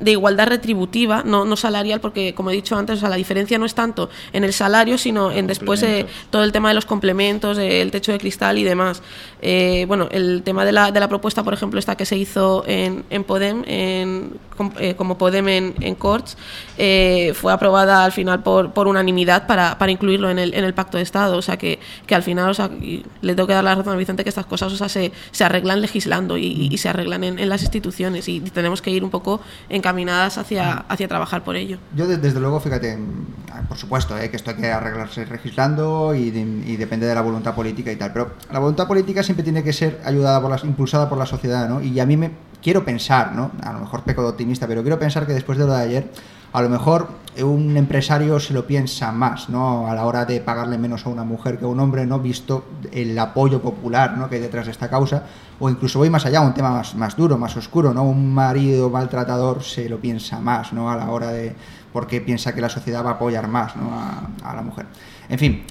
de igualdad retributiva, no, no salarial, porque como he dicho antes, o sea, la diferencia no es tanto en el salario, sino en después eh, todo el tema de los complementos, eh, el techo de cristal y demás. Eh, bueno, el tema de la, de la propuesta, por ejemplo, esta que se hizo en, en Podem, en, com- eh, como Podem en, en Corts, eh, fue aprobada al final por, por unanimidad para, para incluirlo en el, en el pacto de Estado. O sea, que, que al final, o sea, le tengo que dar la razón a Vicente que estas cosas o sea, se, se arreglan legislando y, y se arreglan en, en las instituciones y tenemos que ir un poco encaminadas hacia, hacia trabajar por ello. Yo de- desde luego, fíjate, mm, por supuesto, eh, que esto hay que arreglarse legislando y, de- y depende de la voluntad política y tal, pero la voluntad política siempre tiene que ser ayudada por las, impulsada por la sociedad, ¿no? Y a mí me quiero pensar, ¿no? A lo mejor peco de optimista, pero quiero pensar que después de lo de ayer, a lo mejor un empresario se lo piensa más, ¿no? A la hora de pagarle menos a una mujer que a un hombre, ¿no? Visto el apoyo popular, ¿no? Que hay detrás de esta causa, o incluso voy más allá, un tema más, más duro, más oscuro, ¿no? Un marido maltratador se lo piensa más, ¿no? A la hora de... porque piensa que la sociedad va a apoyar más, ¿no? A, a la mujer. En fin.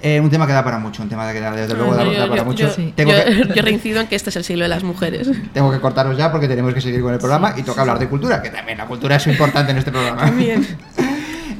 eh, un tema que da para mucho, un tema que da, desde luego da, Yo- da para yo- mucho. yo- Tengo yo- que- [laughs] yo reincido en que este es el siglo de las mujeres. tengo que cortaros ya porque tenemos que seguir con el programa y toca hablar de cultura, que también la cultura es importante en este programa. También. [laughs]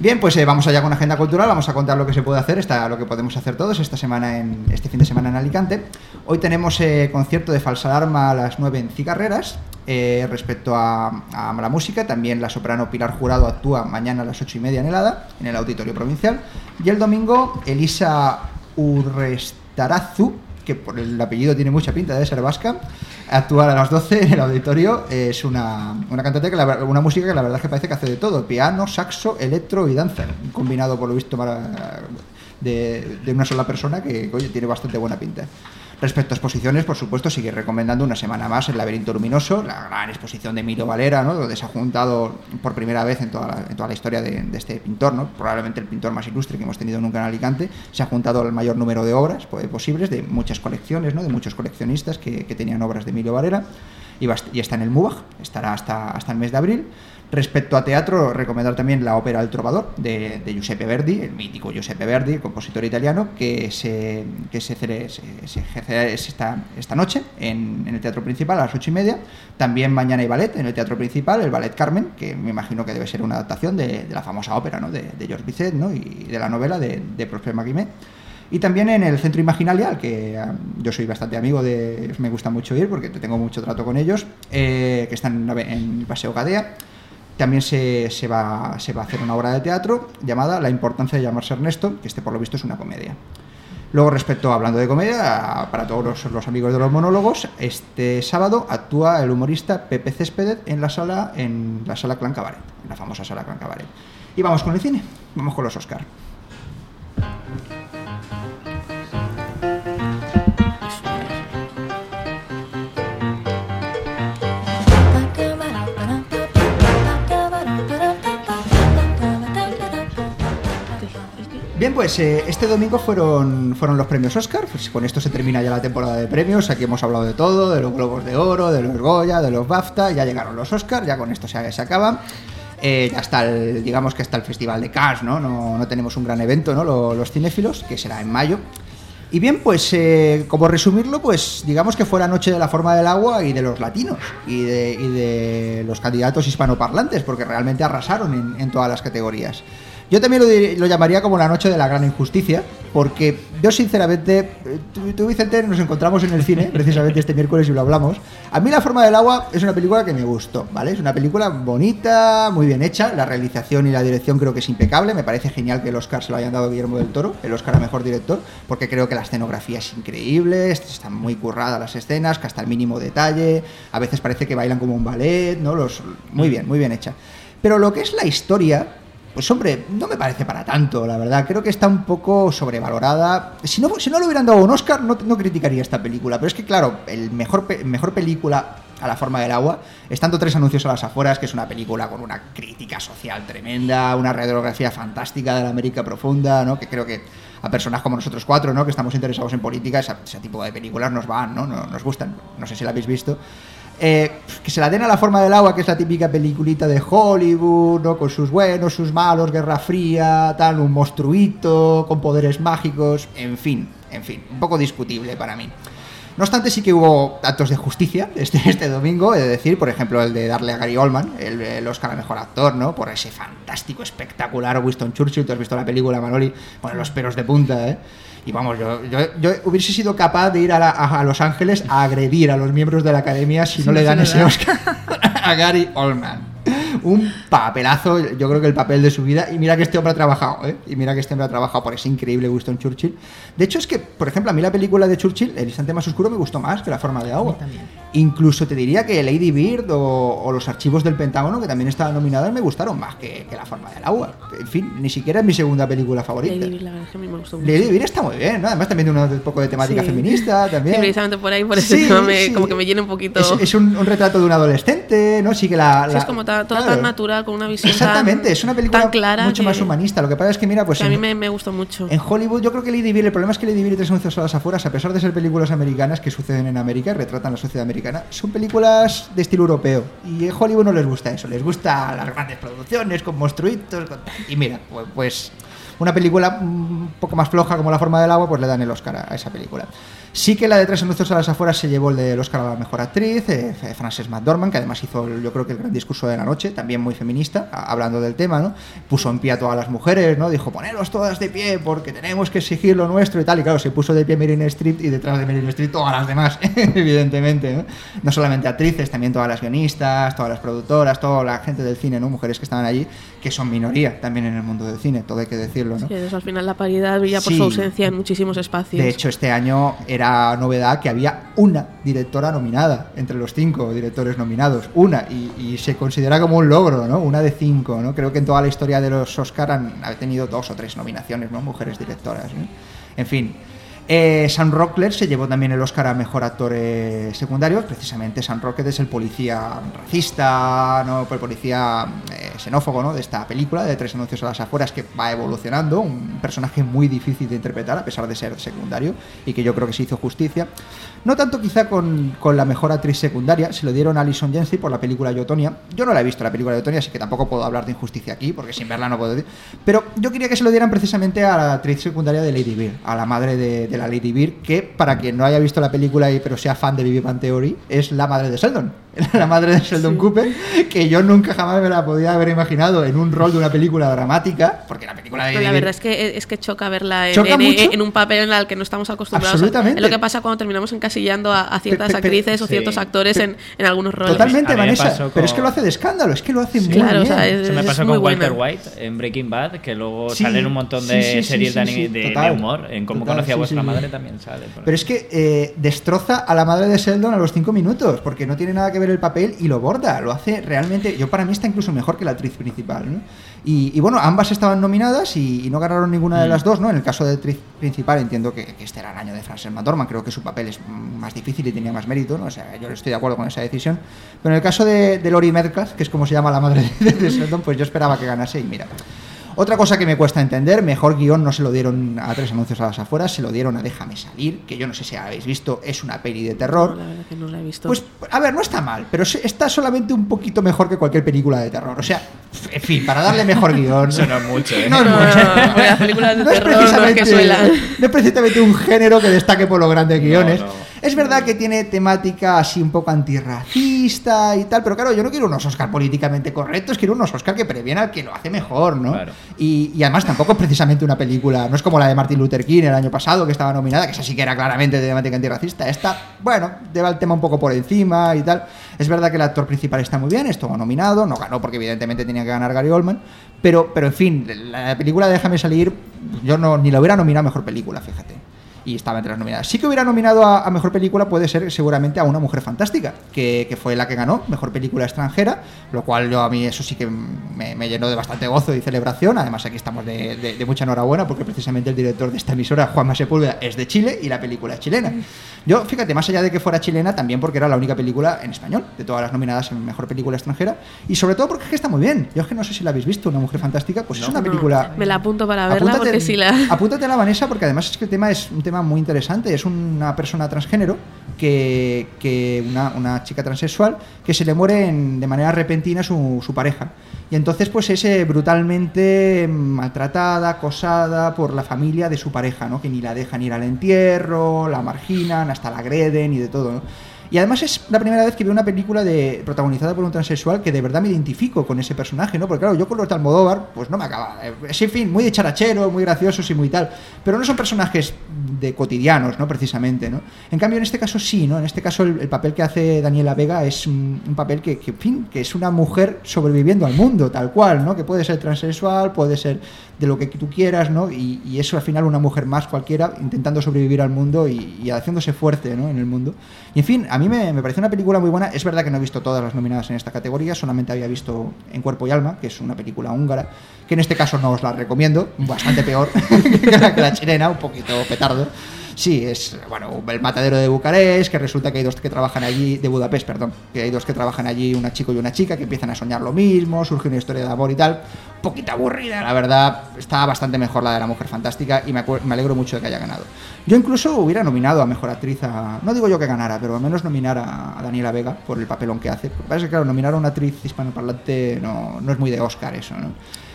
Bien, pues eh, vamos allá con agenda cultural, vamos a contar lo que se puede hacer, lo que podemos hacer todos esta semana en este fin de semana en Alicante. Hoy tenemos eh, concierto de falsa alarma a las 9 en Cigarreras. Eh, respecto a, a la música, también la soprano Pilar Jurado actúa mañana a las 8 y media en el ADA, en el Auditorio Provincial. Y el domingo, Elisa Urrestarazu, que por el apellido tiene mucha pinta de ser vasca, actúa a las 12 en el auditorio. Es una, una cantante, que la una música que la verdad es que parece que hace de todo: piano, saxo, electro y danza. Combinado, por lo visto, de, de una sola persona que oye, tiene bastante buena pinta. Respecto a exposiciones, por supuesto, sigue recomendando una semana más el Laberinto Luminoso, la gran exposición de Emilio Valera, ¿no? donde se ha juntado por primera vez en toda la, historia de, este pintor, ¿no? probablemente el pintor más ilustre que hemos tenido nunca en Alicante. Se ha juntado el mayor número de obras pues, posibles, de muchas colecciones, ¿no? de muchos coleccionistas que, tenían obras de Emilio Valera. Y está en el MUBAG, estará hasta, hasta el mes de abril. Respecto a teatro, recomendar también la ópera El Trovador de, de Giuseppe Verdi, el mítico Giuseppe Verdi, compositor italiano, que se, que se, se, se ejercerá esta, esta noche en, en el Teatro Principal a las ocho y media. También mañana hay ballet en el Teatro Principal, el Ballet Carmen, que me imagino que debe ser una adaptación de, de la famosa ópera ¿no? de, de Georges Bizet ¿no? y de la novela de, de Prosper Maguimet. Y también en el Centro Imaginalia, al que ah, yo soy bastante amigo de. Me gusta mucho ir porque tengo mucho trato con ellos, eh, que están en el Paseo Gadea. También se, se va, se va a hacer una obra de teatro llamada La importancia de llamarse Ernesto, que este por lo visto es una comedia. Luego, respecto, hablando de comedia, para todos los, los amigos de los monólogos, este sábado actúa el humorista Pepe Céspedes en la sala, en la sala Clan Cabaret, en la famosa sala Clan Cabaret. Y vamos con el cine, vamos con los Oscar. Bien, pues eh, este domingo fueron, fueron los premios Oscar. Pues con esto se termina ya la temporada de premios. Aquí hemos hablado de todo, de los Globos de Oro, de los Goya, de los BAFTA. Ya llegaron los Oscar, ya con esto se, se acaba. Eh, ya está, el, digamos que está el Festival de Cannes, ¿no? No, no tenemos un gran evento, ¿no? Lo- los cinéfilos, que será en mayo. Y bien, pues eh, como resumirlo, pues digamos que fue la noche de la forma del agua y de los latinos y de, y de los candidatos hispanoparlantes, porque realmente arrasaron en, en todas las categorías. Yo también lo, llamaría como la noche de la gran injusticia, porque yo sinceramente, tú, tú, Vicente, nos encontramos en el cine [laughs] precisamente este miércoles y lo hablamos. A mí La forma del agua es una película que me gustó, ¿vale? Es una película bonita, muy bien hecha, la realización y la dirección creo que es impecable, me parece genial que el Oscar se lo hayan dado a Guillermo del Toro, el Oscar a Mejor Director, porque creo que la escenografía es increíble, están muy curradas las escenas, que hasta el mínimo detalle, a veces parece que bailan como un ballet, ¿no? Los, muy bien, muy bien hecha. Pero lo que es la historia, pues hombre, no me parece para tanto, la verdad. Creo que está un poco sobrevalorada. Si no, si no le hubieran dado un Oscar, no, no criticaría esta película. Pero es que, claro, el mejor, mejor película a la forma del agua. Estando tres anuncios a las afueras, que es una película con una crítica social tremenda, una radiografía fantástica de la América profunda, ¿no? Que creo que a personas como nosotros cuatro, ¿no? Que estamos interesados en política, esa- ese tipo de películas nos van. No- Nos gustan. No sé si la habéis visto. Eh, que se la den a la forma del agua, que es la típica peliculita de Hollywood, ¿no? Con sus buenos, sus malos, Guerra Fría, tal, un monstruito, con poderes mágicos, en fin, en fin, un poco discutible para mí. No obstante, sí que hubo actos de justicia este, [laughs] este domingo, he de decir, por ejemplo, el de darle a Gary Oldman el, el Oscar a Mejor Actor, ¿no? Por ese fantástico, espectacular Winston Churchill, tú has visto la película, Manoli, pone los pelos de punta, ¿eh? Y vamos, yo, yo, yo hubiese sido capaz de ir a, la- a- Los Ángeles a agredir a los miembros de la academia si no le dan ese Oscar [laughs] a Gary Oldman. Un papelazo, yo creo que el papel de su vida. Y mira que este hombre ha trabajado, ¿eh? Y mira que este hombre ha trabajado por ese increíble Winston Churchill. De hecho, es que, por ejemplo, a mí la película de Churchill, El instante más oscuro, me gustó más que La forma de agua. Incluso te diría que Lady Bird o, o Los archivos del Pentágono, que también estaban nominadas, me gustaron más que, que La forma del agua. En fin, ni siquiera es mi segunda película favorita. Lady Bird, la verdad es que a mí me gustó mucho. Lady Bird está muy bien, ¿no? Además también tiene un poco de temática Sí. feminista también. Sí, precisamente por ahí, por Sí, tema, [laughs] me- como que me llena un poquito. Es, es un, un retrato de un adolescente, ¿no? Sí que la... Sí, la- es como ta- todo claro. Tan natural, con una visión Exactamente, tan, es una película tan clara mucho que- más humanista. Lo que pasa es que, mira, pues que a mí en, me, me gustó mucho. en Hollywood yo creo que Lady Bird, el problema es que Lady Bird y Tres anuncios a las afueras, a pesar de ser películas americanas que suceden en América, retratan la sociedad americana, son películas de estilo europeo. Y en Hollywood no les gusta eso, les gusta las grandes producciones, con monstruitos, con. Y mira, pues, pues una película un poco más floja como La forma del agua, pues le dan el Oscar a esa película. Sí que la de Tres anuncios a las afueras se llevó el del Oscar a la mejor actriz, eh, Frances McDormand, que además hizo yo creo que el gran discurso de la noche, también muy feminista, hablando del tema, ¿no? Puso en pie a todas las mujeres, ¿no? Dijo, poneros todas de pie porque tenemos que exigir lo nuestro y tal. Y claro, se puso de pie Meryl Streep y detrás de Meryl Streep todas las demás, [laughs] evidentemente, ¿no? No solamente actrices, también todas las guionistas, todas las productoras, toda la gente del cine, ¿no? Mujeres que estaban allí, que son minoría también en el mundo del cine, todo hay que decirlo, ¿no? Sí, al final la paridad brilla por Sí. su ausencia en muchísimos espacios. De hecho, este año era novedad que había una directora nominada entre los cinco directores nominados. Una, y, y se considera como un logro, ¿no? Una de cinco, ¿no? Creo que en toda la historia de los Oscar han, ha tenido dos o tres nominaciones, ¿no? Mujeres directoras, ¿no? En fin. Eh, Sam Rockwell se llevó también el Oscar a Mejor Actor eh, Secundario. Precisamente Sam Rockwell es el policía racista, el policía eh, xenófobo de esta película, de Tres Anuncios a las Afueras, que va evolucionando. Un personaje muy difícil de interpretar, a pesar de ser secundario, y que yo creo que se hizo justicia. No tanto quizá con, la mejor actriz secundaria, se lo dieron a Alison Jensen por la película Yotonia. Yo no la he visto la película Yotonia, así que tampoco puedo hablar de injusticia aquí, porque sin verla no puedo decir. Pero yo quería que se lo dieran precisamente a la actriz secundaria de Lady Bird, a la madre de, de la Lady Bird, que para quien no haya visto la película y pero sea fan de Vivi Theory, es la madre de Sheldon. [laughs] La madre de Sheldon Cooper, que yo nunca jamás me la podía haber imaginado en un rol de una película dramática, porque la película de Pero Lady la Bird verdad es que es que choca verla en, Choca en- mucho. en un papel en el que no estamos acostumbrados. Absolutamente. Es lo que pasa cuando terminamos encasillando a, a ciertas Pe- pe- pe- actrices o sí. ciertos actores en, en algunos roles. Totalmente, Vanessa. Pero es que lo hace de escándalo, es que lo hace muy Claro, o bien. sea, es- Eso me pasó con Walter buena. White en Breaking Bad, que luego Sí, salen un montón sí, de sí, sí, series sí, de, sí, de- de humor. En Cómo Total, conocí a sí, vuestra sí. madre también sale. Pero es que eh, destroza a la madre de Sheldon a los cinco minutos, porque no tiene nada que ver el papel y lo borda, lo hace realmente, yo para mí está incluso mejor que la actriz principal, ¿no? Y, y bueno, ambas estaban nominadas y, y no ganaron ninguna de las dos, ¿no? En el caso de actriz principal entiendo que, que este era el año de Frances McDormand, creo que su papel es mm, más difícil y tenía más mérito, ¿no? O sea, yo estoy de acuerdo con esa decisión. Pero en el caso de, de Lori Metcalf, que es como se llama la madre de, de Sheldon, pues yo esperaba que ganase y mira. Otra cosa que me cuesta entender, mejor guion no se lo dieron a tres anuncios a las afueras, se lo dieron a Déjame salir, que yo no sé si habéis visto, es una peli de terror. No, la verdad que no la he visto. Pues, a ver, no está mal, pero se- está solamente un poquito mejor que cualquier película de terror. O sea, en fin, para darle mejor guion. Eso no es mucho, ¿eh? No es No, mucho. no, no, porque las películas de [laughs] No es terror no es que precisamente- no es precisamente un género que destaque por los grandes guiones. Es verdad que tiene temática así un poco antirracista y tal, pero claro, yo no quiero unos Oscar políticamente correctos, quiero unos Oscar que previene al que lo hace mejor, ¿no? Claro. Y, y además tampoco es precisamente una película, no es como la de Martin Luther King el año pasado, que estaba nominada, que esa sí que era claramente de temática antirracista. Esta, bueno, lleva el tema un poco por encima y tal. Es verdad que el actor principal está muy bien, estuvo nominado, no ganó porque evidentemente tenía que ganar Gary Oldman, pero, pero en fin, la película Déjame salir, yo no, ni la hubiera nominado mejor película, fíjate. Y estaba entre las nominadas. Sí que hubiera nominado a, a mejor película, puede ser seguramente a Una Mujer Fantástica, que, que fue la que ganó mejor película extranjera, lo cual yo a mí eso sí que me, me llenó de bastante gozo y celebración. Además, aquí estamos de, de- de mucha enhorabuena porque precisamente el director de esta emisora, Juan Sepúlveda, es de Chile y la película es chilena. Yo, fíjate, más allá de que fuera chilena, también porque era la única película en español de todas las nominadas en mejor película extranjera y sobre todo porque es que está muy bien. Yo es que no sé si la habéis visto, Una Mujer Fantástica, pues es una No, película. Me la apunto para verla Apúntate- porque si la. Apúntatela, Vanessa, porque además es que el tema es un tema muy interesante. Es una persona transgénero, que, que una, una chica transexual, que se le muere en- de manera repentina su, su pareja. Y entonces pues es eh, brutalmente maltratada, acosada por la familia de su pareja, ¿no? Que ni la dejan ir al entierro, la marginan, hasta la agreden y de todo. Y además es la primera vez que veo una película de, protagonizada por un transexual que de verdad me identifico con ese personaje, ¿no? Porque claro, yo con los de Almodóvar, pues no me acaba. eh, Es en fin, muy de charachero, muy graciosos y muy tal. Pero no son personajes de cotidianos, ¿no? Precisamente, ¿no? En cambio, en este caso sí, ¿no? En este caso el, el papel que hace Daniela Vega es un, papel que, en fin, que es una mujer sobreviviendo al mundo, tal cual, ¿no? Que puede ser transexual, puede ser de lo que tú quieras, ¿no? Y, y eso al final una mujer más cualquiera intentando sobrevivir al mundo y, y haciéndose fuerte, ¿no? En el mundo. Y en fin, a mí me, me parece una película muy buena. Es verdad que no he visto todas las nominadas en esta categoría, solamente había visto En Cuerpo y Alma, que es una película húngara, que en este caso no os la recomiendo, bastante peor [laughs] que la, que la chilena, un poquito petardo. Sí, es bueno, el matadero de Bucarest, que resulta que hay dos que trabajan allí, de Budapest, perdón, que hay dos que trabajan allí, una chico y una chica, que empiezan a soñar lo mismo, surge una historia de amor y tal. Un poquito aburrida, la verdad, está bastante mejor la de la mujer fantástica y me, me alegro mucho de que haya ganado. Yo incluso hubiera nominado a mejor actriz a. No digo yo que ganara, pero al menos nominar a, Daniela Vega por el papelón que hace. Lo que pasa es que, claro, nominar a una actriz hispanoparlante no, no es muy de Oscar eso, ¿no?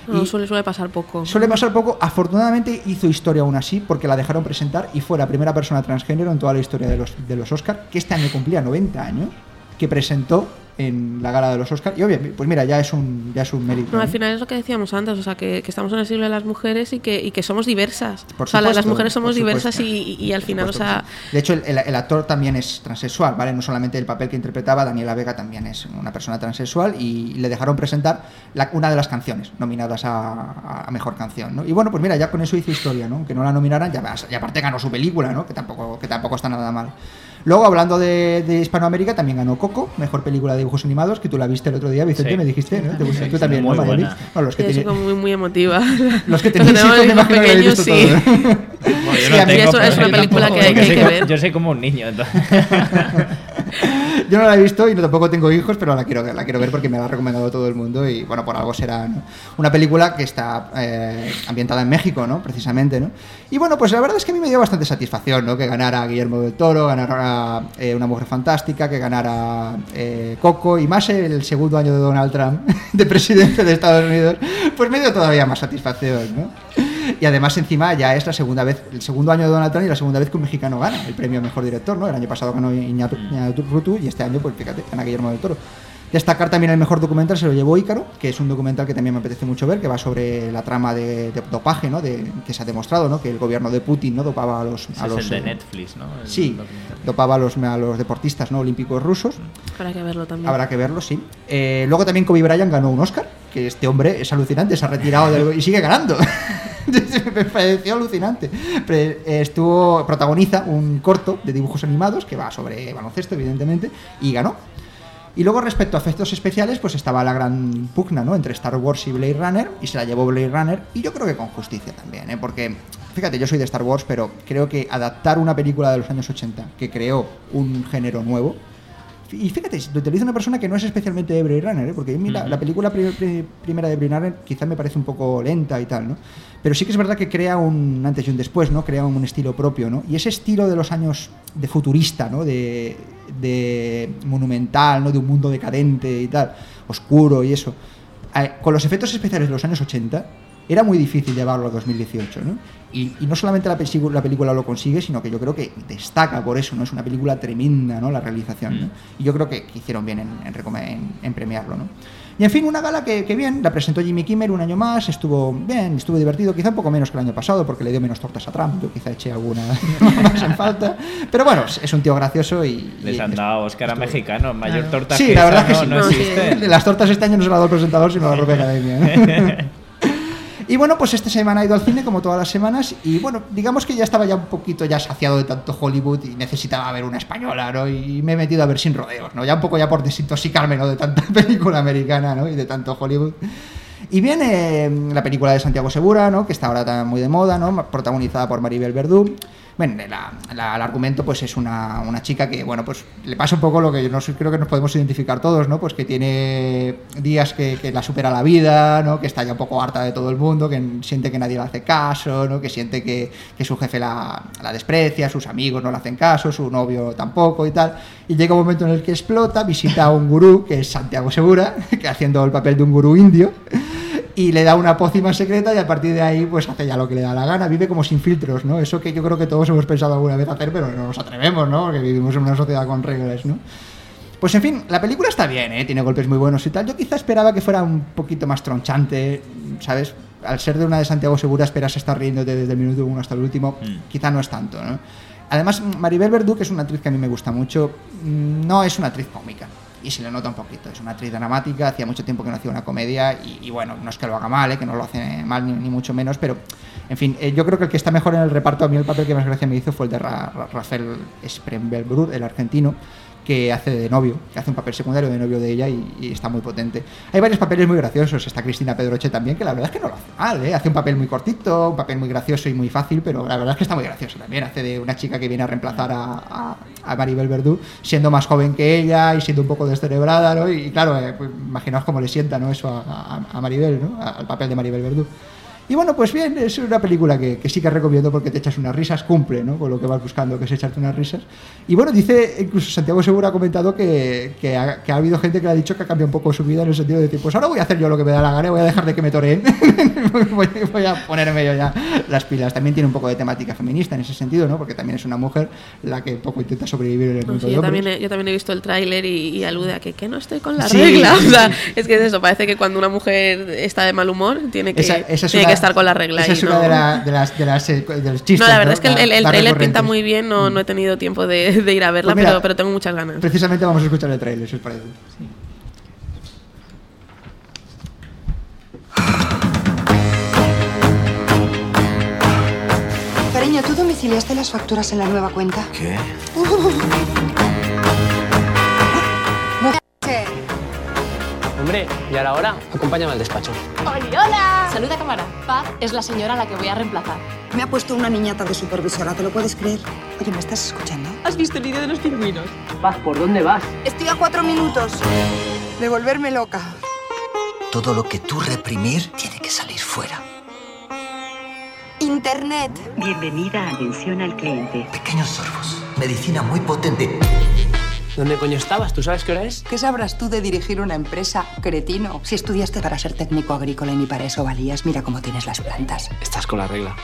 No, Y- suele, suele pasar poco. Suele pasar poco. Afortunadamente hizo historia aún así porque la dejaron presentar y fue la primera persona transgénero en toda la historia de los, de los Oscar, que este año cumplía 90 años, que presentó en la gala de los Oscar. Y obviamente, pues mira, ya es un, ya es un mérito. No, al final es lo que decíamos antes, o sea, que, que estamos en el siglo de las mujeres y que, y que somos diversas. Por o sea, la- las supuesto, mujeres somos diversas supuesto. y, y al final, o supuesto sea, que sí. De hecho, el, el- el actor también es transexual, ¿vale? No solamente el papel que interpretaba, Daniela Vega también es una persona transexual y le dejaron presentar la- una de las canciones nominadas a, a- Mejor Canción, ¿no? Y bueno, pues mira, ya con eso hizo historia, ¿no? Aunque no la nominaran, ya, y aparte ganó su película, ¿no? Que tampoco, que tampoco está nada mal. Luego, hablando de, de Hispanoamérica, también ganó Coco, Mejor Película de Dibujos Animados, que tú la viste el otro día, Vicente, Sí. me dijiste, ¿no? Te gustó. Sí, tú también, muy ¿no, buena. No, los que es tienen- como muy, muy emotiva. los que tenéis hijos, me imagino que visto sí. todo. Bueno, yo no tengo, eso es una yo película que hay- que ver. Yo soy como un niño, entonces. [laughs] [laughs] Yo no la he visto y no tampoco tengo hijos, pero la quiero ver, porque me la ha recomendado todo el mundo y bueno, por algo será una película que está eh, ambientada en México, ¿no? Precisamente, ¿no? Y bueno, pues la verdad es que a mí me dio bastante satisfacción, ¿no? Que ganara Guillermo del Toro, ganara eh, Una Mujer Fantástica, que ganara eh, Coco y más el segundo año de Donald Trump [laughs] de presidente de Estados Unidos, pues me dio todavía más satisfacción, ¿no? Y además encima ya es la segunda vez, el segundo año de Donald Trump y la segunda vez que un mexicano gana el premio a mejor director, ¿no? El año pasado ganó Iñárritu y este año, pues fíjate, gana Guillermo del Toro. Destacar también el mejor documental se lo llevó Ícaro, que es un documental que también me apetece mucho ver, que va sobre la trama de, de dopaje, ¿no? De, que se ha demostrado, ¿no? Que el gobierno de Putin no dopaba a los, a es los el de eh, Netflix, ¿no? El Sí, dopaba a los, a los deportistas no olímpicos rusos. Habrá que verlo también. Habrá que verlo, sí. Eh, luego también Kobe Bryant ganó un Oscar, que este hombre es alucinante, se ha retirado del- y sigue ganando. [laughs] [laughs] Me pareció alucinante. Pre- eh, estuvo, protagoniza un corto de dibujos animados que va sobre baloncesto, evidentemente, y ganó. Y luego respecto a efectos especiales, pues estaba la gran pugna, ¿no? Entre Star Wars y Blade Runner, y se la llevó Blade Runner, y yo creo que con justicia también, ¿eh? Porque, fíjate, yo soy de Star Wars, pero creo que adaptar una película de los años 80 que creó un género nuevo, y fíjate, lo utiliza una persona que no es especialmente de Blade Runner, ¿eh? porque a mí la, la película pri- pri- primera de Blade Runner quizá me parece un poco lenta y tal, ¿no? Pero sí que es verdad que crea un antes y un después, ¿no? Crea un estilo propio, ¿no? Y ese estilo de los años de futurista, ¿no? De, de monumental, ¿no? De un mundo decadente y tal, oscuro y eso. Con los efectos especiales de los años 80 era muy difícil llevarlo a 2018, ¿no? Y, y no solamente la, la película lo consigue, sino que yo creo que destaca por eso, ¿no? Es una película tremenda, ¿no? La realización, ¿no? Y yo creo que, que hicieron bien en, en en- en premiarlo, ¿no? Y en fin, una gala que, que bien, la presentó Jimmy Kimmel un año más, estuvo bien, estuvo divertido, quizá un poco menos que el año pasado, porque le dio menos tortas a Trump, yo quizá eché alguna [laughs] [laughs] más en falta, pero bueno, es un tío gracioso y... Les y han dado Oscar a mexicanos, mayor torta Sí, que la verdad esa que no, sí. no existe. [laughs] Las tortas este año no se las ha dado el presentador, sino la propia academia. ¿no? Y bueno, pues esta semana he ido al cine como todas las semanas y bueno, digamos que ya estaba ya un poquito ya saciado de tanto Hollywood y necesitaba ver una española, ¿no? Y me he metido a ver sin rodeos, ¿no? Ya un poco ya por desintoxicarme, ¿no? De tanta [laughs] película americana, ¿no? Y de tanto Hollywood. Y viene eh, la película de Santiago Segura, ¿no? Que está ahora muy de moda, ¿no? Protagonizada por Maribel Verdú. Bueno, la- la- el argumento pues es una, una chica que, bueno, pues le pasa un poco lo que yo no creo que nos podemos identificar todos, ¿no? Pues que tiene días que, que la supera la vida, ¿no? Que está ya un poco harta de todo el mundo, que siente que nadie le hace caso, ¿no? Que siente que, que su jefe la, la desprecia, sus amigos no le hacen caso, su novio tampoco y tal. Y llega un momento en el que explota, visita a un gurú, que es Santiago Segura, [laughs] que haciendo el papel de un gurú indio y le da una pócima secreta y a partir de ahí pues hace ya lo que le da la gana, vive como sin filtros, ¿no? Eso que yo creo que todos hemos pensado alguna vez hacer, pero no nos atrevemos, ¿no? Porque vivimos en una sociedad con reglas, ¿no? Pues en fin, la película está bien, ¿eh? Tiene golpes muy buenos y tal. Yo quizá esperaba que fuera un poquito más tronchante, ¿sabes? Al ser de una de Santiago Segura esperas estar riéndote desde el minuto uno hasta el último, quizá no es tanto, ¿no? Además, Maribel Verdú, que es una actriz que a mí me gusta mucho, mm, no es una actriz cómica. Y se le nota un poquito. Es una actriz dramática, hacía mucho tiempo que no hacía una comedia. Y, bueno, no es que lo haga mal, ¿eh? que no lo hace mal ni, mucho menos, pero en fin, eh, yo creo que el que está mejor en el reparto, a mí el papel que más gracia me hizo fue el de Ra- Ra- Rafael Spremberbrud, el argentino, que hace de novio, que hace un papel secundario de novio de ella y, y está muy potente. Hay varios papeles muy graciosos, está Cristina Pedroche también, que la verdad es que no lo hace mal, ¿eh? hace un papel muy cortito, un papel muy gracioso y muy fácil, pero la verdad es que está muy gracioso también, hace de una chica que viene a reemplazar a, a- a Maribel Verdú, siendo más joven que ella y siendo un poco descerebrada, ¿no? Y, claro, eh, pues, imaginaos cómo le sienta ¿no? eso a- a Maribel, ¿no? al papel de Maribel Verdú. Y bueno, pues bien, es una película que, que sí que recomiendo porque te echas unas risas, cumple, ¿no? Con lo que vas buscando, que es echarte unas risas. Y bueno, dice, incluso Santiago Segura ha comentado que, que ha, que ha habido gente que le ha dicho que ha cambiado un poco su vida en el sentido de decir, pues ahora voy a hacer yo lo que me da la gana, voy a dejar de que me toreen, [laughs] voy, voy a ponerme yo ya las pilas. También tiene un poco de temática feminista en ese sentido, ¿no? Porque también es una mujer la que poco intenta sobrevivir en el mundo sí, yo, también he, yo también he visto el tráiler y, y alude a que, que no estoy con la Sí, regla. sí, O sea, es que es eso, parece que cuando una mujer está de mal humor tiene que, Esa- esa es tiene una- que estar con la regla. Esa y es una no- de, la- de las, de, las, eh, de los chistes. no, la verdad es que el, el, tráiler pinta muy bien, no, no he tenido tiempo de, de ir a verla, Pues mira, pero, pero tengo muchas ganas. Precisamente vamos a escuchar el trailer, si os parece. Cariño, ¿tú domiciliaste las facturas en la nueva cuenta? ¿Qué? [laughs] Hombre, ¿y a la hora? Acompáñame al despacho. hola! Saluda cámara. Paz es la señora a la que voy a reemplazar. Me ha puesto una niñata de supervisora, ¿te lo puedes creer? Oye, ¿me estás escuchando? ¿Has visto el vídeo de los pingüinos? Paz, ¿por dónde vas? Estoy a cuatro minutos de volverme loca. Todo lo que tú reprimir tiene que salir fuera. Internet. Bienvenida a atención al cliente. Pequeños sorbos. Medicina muy potente. ¿Dónde coño estabas? ¿Tú sabes qué hora es? ¿Qué sabrás tú de dirigir una empresa, cretino? Si estudiaste para ser técnico agrícola y ni para eso valías, mira cómo tienes las plantas. Estás con la regla.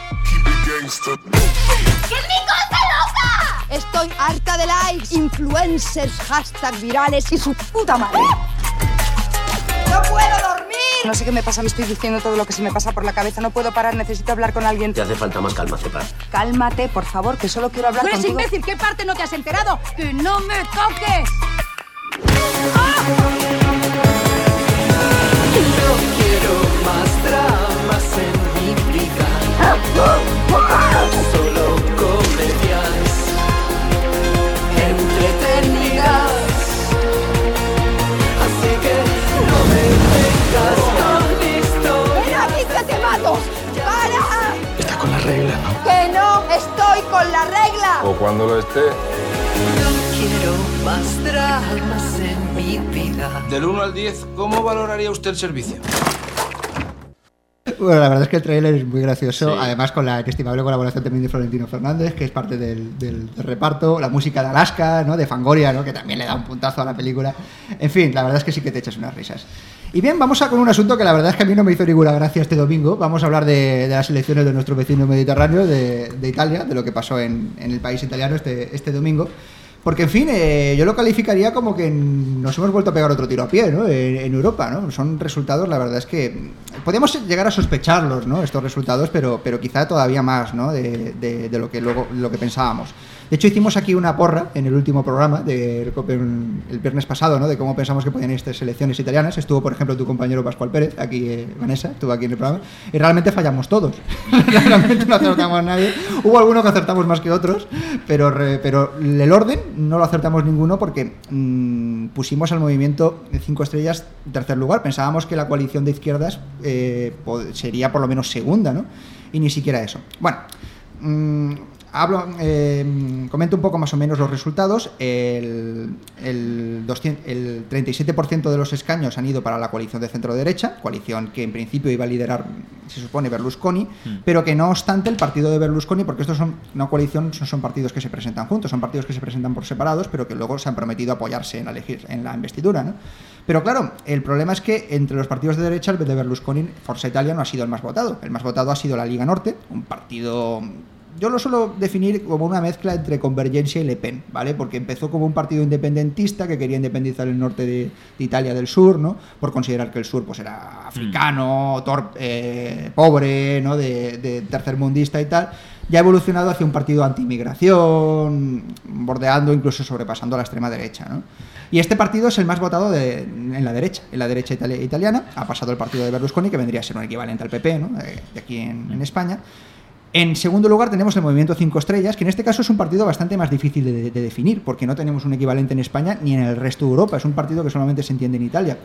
Estoy harta de likes, influencers, hashtag virales y su puta madre. ¡No puedo dormir! No sé qué me pasa, me estoy diciendo todo lo que se me pasa por la cabeza. No puedo parar, necesito hablar con alguien. Te hace falta más calma, Cepa. Cálmate, por favor, que solo quiero hablar ¡Tú eres contigo. imbécil! ¿Qué parte no te has enterado? ¡Que no me toques! No quiero más dramas en mi vida. Estoy con la regla! O cuando lo esté. No quiero más dramas en mi vida. Del 1 al 10, ¿cómo valoraría usted el servicio? Bueno, la verdad es que el tráiler es muy gracioso, además con la inestimable colaboración también de Florentino Fernández, que es parte del, del- del reparto, la música de Alaska, ¿no? de Fangoria, ¿no? que también le da un puntazo a la película. En fin, la verdad es que sí que te echas unas risas. Y bien, vamos a con un asunto que la verdad es que a mí no me hizo ninguna gracia este domingo. Vamos a hablar de, las elecciones de nuestro vecino mediterráneo, de, Italia, de lo que pasó en, el país italiano este, este domingo. Porque, en fin, eh, yo lo calificaría como que nos hemos vuelto a pegar otro tiro a pie, ¿no? En, Europa, ¿no? Son resultados, la verdad es que podíamos llegar a sospecharlos, ¿no? Estos resultados, pero, pero quizá todavía más, ¿no? De- de lo que luego lo que pensábamos. De hecho, hicimos aquí una porra en el último programa, de, el viernes pasado, ¿no? de cómo pensamos que podían ir estas elecciones italianas. Estuvo, por ejemplo, tu compañero Pascual Pérez, aquí, eh, Vanessa, estuvo aquí en el programa, y realmente fallamos todos. [laughs] realmente no acertamos a nadie. Hubo algunos que acertamos más que otros, pero, pero el orden no lo acertamos ninguno porque mm, pusimos al movimiento de cinco estrellas en tercer lugar. Pensábamos que la coalición de izquierdas eh, sería por lo menos segunda, ¿no? Y ni siquiera eso. Bueno. Mm, hablo, eh, comento un poco más o menos los resultados. El, el, 37% de los escaños han ido para la coalición de centro-derecha, coalición que en principio iba a liderar, se supone, Berlusconi, hmm. pero que no obstante el partido de Berlusconi, porque estos son una coalición, no son partidos que se presentan juntos, son partidos que se presentan por separados, pero que luego se han prometido apoyarse en la, en la investidura. ¿no? Pero claro, el problema es que entre los partidos de derecha, el de Berlusconi, Forza Italia, no ha sido el más votado. El más votado ha sido la Liga Norte, un partido yo lo suelo definir como una mezcla entre Convergencia y Le Pen, ¿vale? Porque empezó como un partido independentista que quería independizar el norte de, Italia del sur, ¿no? Por considerar que el sur pues era africano, mm. eh, pobre, ¿no? De, de tercermundista y tal. Ya ha evolucionado hacia un partido anti-inmigración, bordeando, incluso sobrepasando a la extrema derecha, ¿no? Y este partido es el más votado en la derecha, en la derecha italiana. Ha pasado el partido de Berlusconi, que vendría a ser un equivalente al PP, ¿no? de, aquí en, en España. En segundo lugar tenemos el Movimiento Cinco Estrellas, que en este caso es un partido bastante más difícil de, definir, porque no tenemos un equivalente en España ni en el resto de Europa. Es un partido que solamente se entiende en Italia.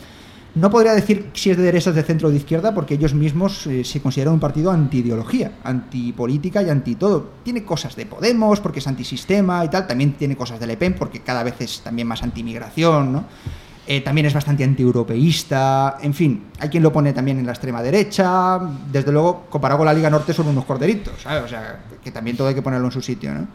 No podría decir si es de derechas, de centro o de izquierda, porque ellos mismos eh, se consideran un partido anti-ideología, antipolítica y anti todo. Tiene cosas de Podemos, porque es antisistema y tal. También tiene cosas de Le Pen, porque cada vez es también más anti-migración, ¿no? Eh, también es bastante antieuropeísta, en fin, hay quien lo pone también en la extrema derecha, desde luego, comparado con la Liga Norte son unos corderitos, ¿sabes? O sea, que también todo hay que ponerlo en su sitio, ¿no?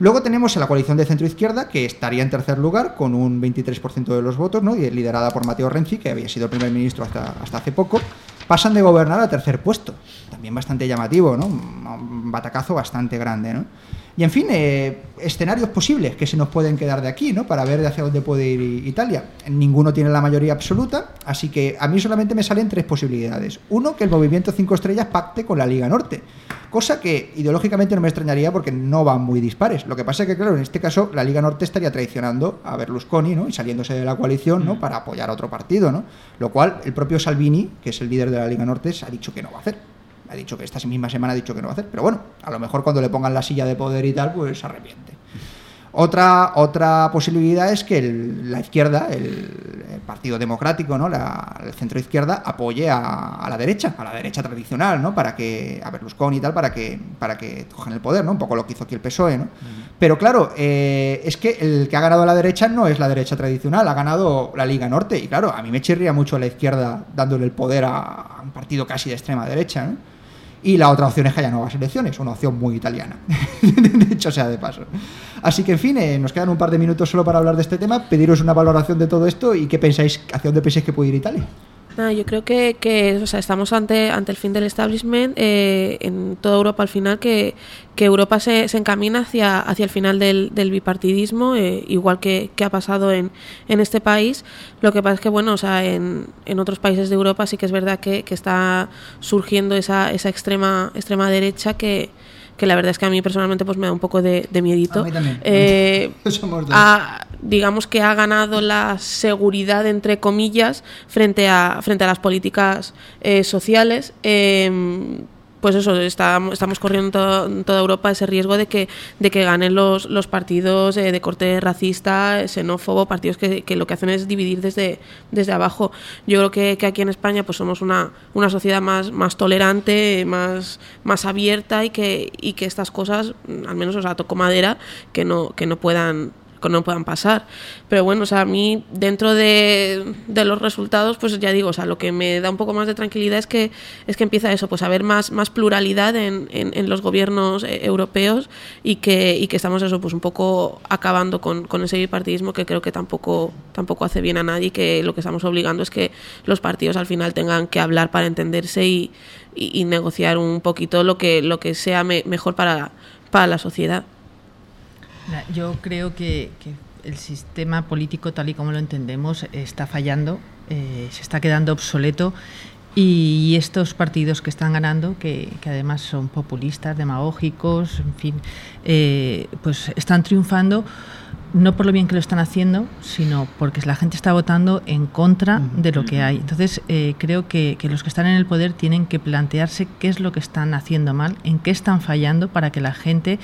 Luego tenemos a la coalición de centro-izquierda, que estaría en tercer lugar con un 23% de los votos, ¿no? y liderada por Matteo Renzi, que había sido primer ministro hasta, hasta hace poco. Pasan de gobernar a tercer puesto, también bastante llamativo, ¿no? un batacazo bastante grande. ¿no? Y en fin, eh, escenarios posibles que se nos pueden quedar de aquí, ¿no? Para ver hacia dónde puede ir Italia. Ninguno tiene la mayoría absoluta, así que a mí solamente me salen tres posibilidades. Uno, que el movimiento Cinco Estrellas pacte con la Liga Norte, cosa que ideológicamente no me extrañaría porque no van muy dispares. Lo que pasa es que, claro, en este caso la Liga Norte estaría traicionando a Berlusconi, ¿no? Y saliéndose de la coalición, ¿no? Mm. Para apoyar a otro partido, ¿no? Lo cual el propio Salvini, que es el líder de la Liga Norte, ha dicho que no va a hacer ha dicho que esta misma semana ha dicho que no va a hacer, pero bueno, a lo mejor cuando le pongan la silla de poder y tal, pues se arrepiente. Otra, otra posibilidad es que la izquierda, el, Partido Democrático, ¿no? La, el centro izquierda, apoye a, la derecha, a la derecha tradicional, ¿no? Para que, a Berlusconi y tal, para que, para que cojan el poder, ¿no? Un poco lo que hizo aquí el PSOE, ¿no? Pero claro, eh, es que el que ha ganado a la derecha no es la derecha tradicional, ha ganado la Liga Norte. Y claro, a mí me chirría mucho la izquierda dándole el poder a, a un partido casi de extrema derecha, ¿no? Y la otra opción es que haya nuevas elecciones, una opción muy italiana, [laughs] de hecho sea de paso. Así que en fin, eh, nos quedan un par de minutos solo para hablar de este tema, pediros una valoración de todo esto y qué pensáis, hacia dónde pensáis que puede ir Italia yo creo que, que o sea, estamos ante, ante el fin del establishment eh, en toda Europa al final, que, que Europa se, se, encamina hacia, hacia el final del, del bipartidismo, eh, igual que, que, ha pasado en, en este país. Lo que pasa es que, bueno, o sea, en, en otros países de Europa sí que es verdad que, que está surgiendo esa, esa extrema, extrema derecha que, que la verdad es que a mí personalmente pues me da un poco de, de miedito. Eh, [laughs] digamos que ha ganado la seguridad entre comillas frente a frente a las políticas eh, sociales. Eh, pues eso, estamos corriendo en toda Europa ese riesgo de que, de que ganen los, los partidos eh, de corte racista, xenófobo, partidos que, que, lo que hacen es dividir desde, desde abajo. Yo creo que, que aquí en España pues somos una, una sociedad más, más tolerante, más, más abierta y que, y que estas cosas, al menos o sea, toco madera, que no, que no puedan que no puedan pasar. Pero bueno, o sea, a mí dentro de, los resultados, pues ya digo, o sea, lo que me da un poco más de tranquilidad es que es que empieza eso, pues a haber más, más pluralidad en, en, los gobiernos eh, europeos y que, y que estamos eso, pues un poco acabando con, ese bipartidismo que creo que tampoco, tampoco hace bien a nadie, que lo que estamos obligando es que los partidos al final tengan que hablar para entenderse y, negociar un poquito lo que, lo que sea mejor para, para la sociedad. Yo creo que, el sistema político tal y como lo entendemos está fallando, eh, se está quedando obsoleto Y estos partidos que están ganando, que, que además son populistas, demagógicos, en fin, eh, pues están triunfando no por lo bien que lo están haciendo, sino porque la gente está votando en contra de lo que hay. Entonces, eh, creo que, que, los que están en el poder tienen que plantearse qué es lo que están haciendo mal, en qué están fallando para que la gente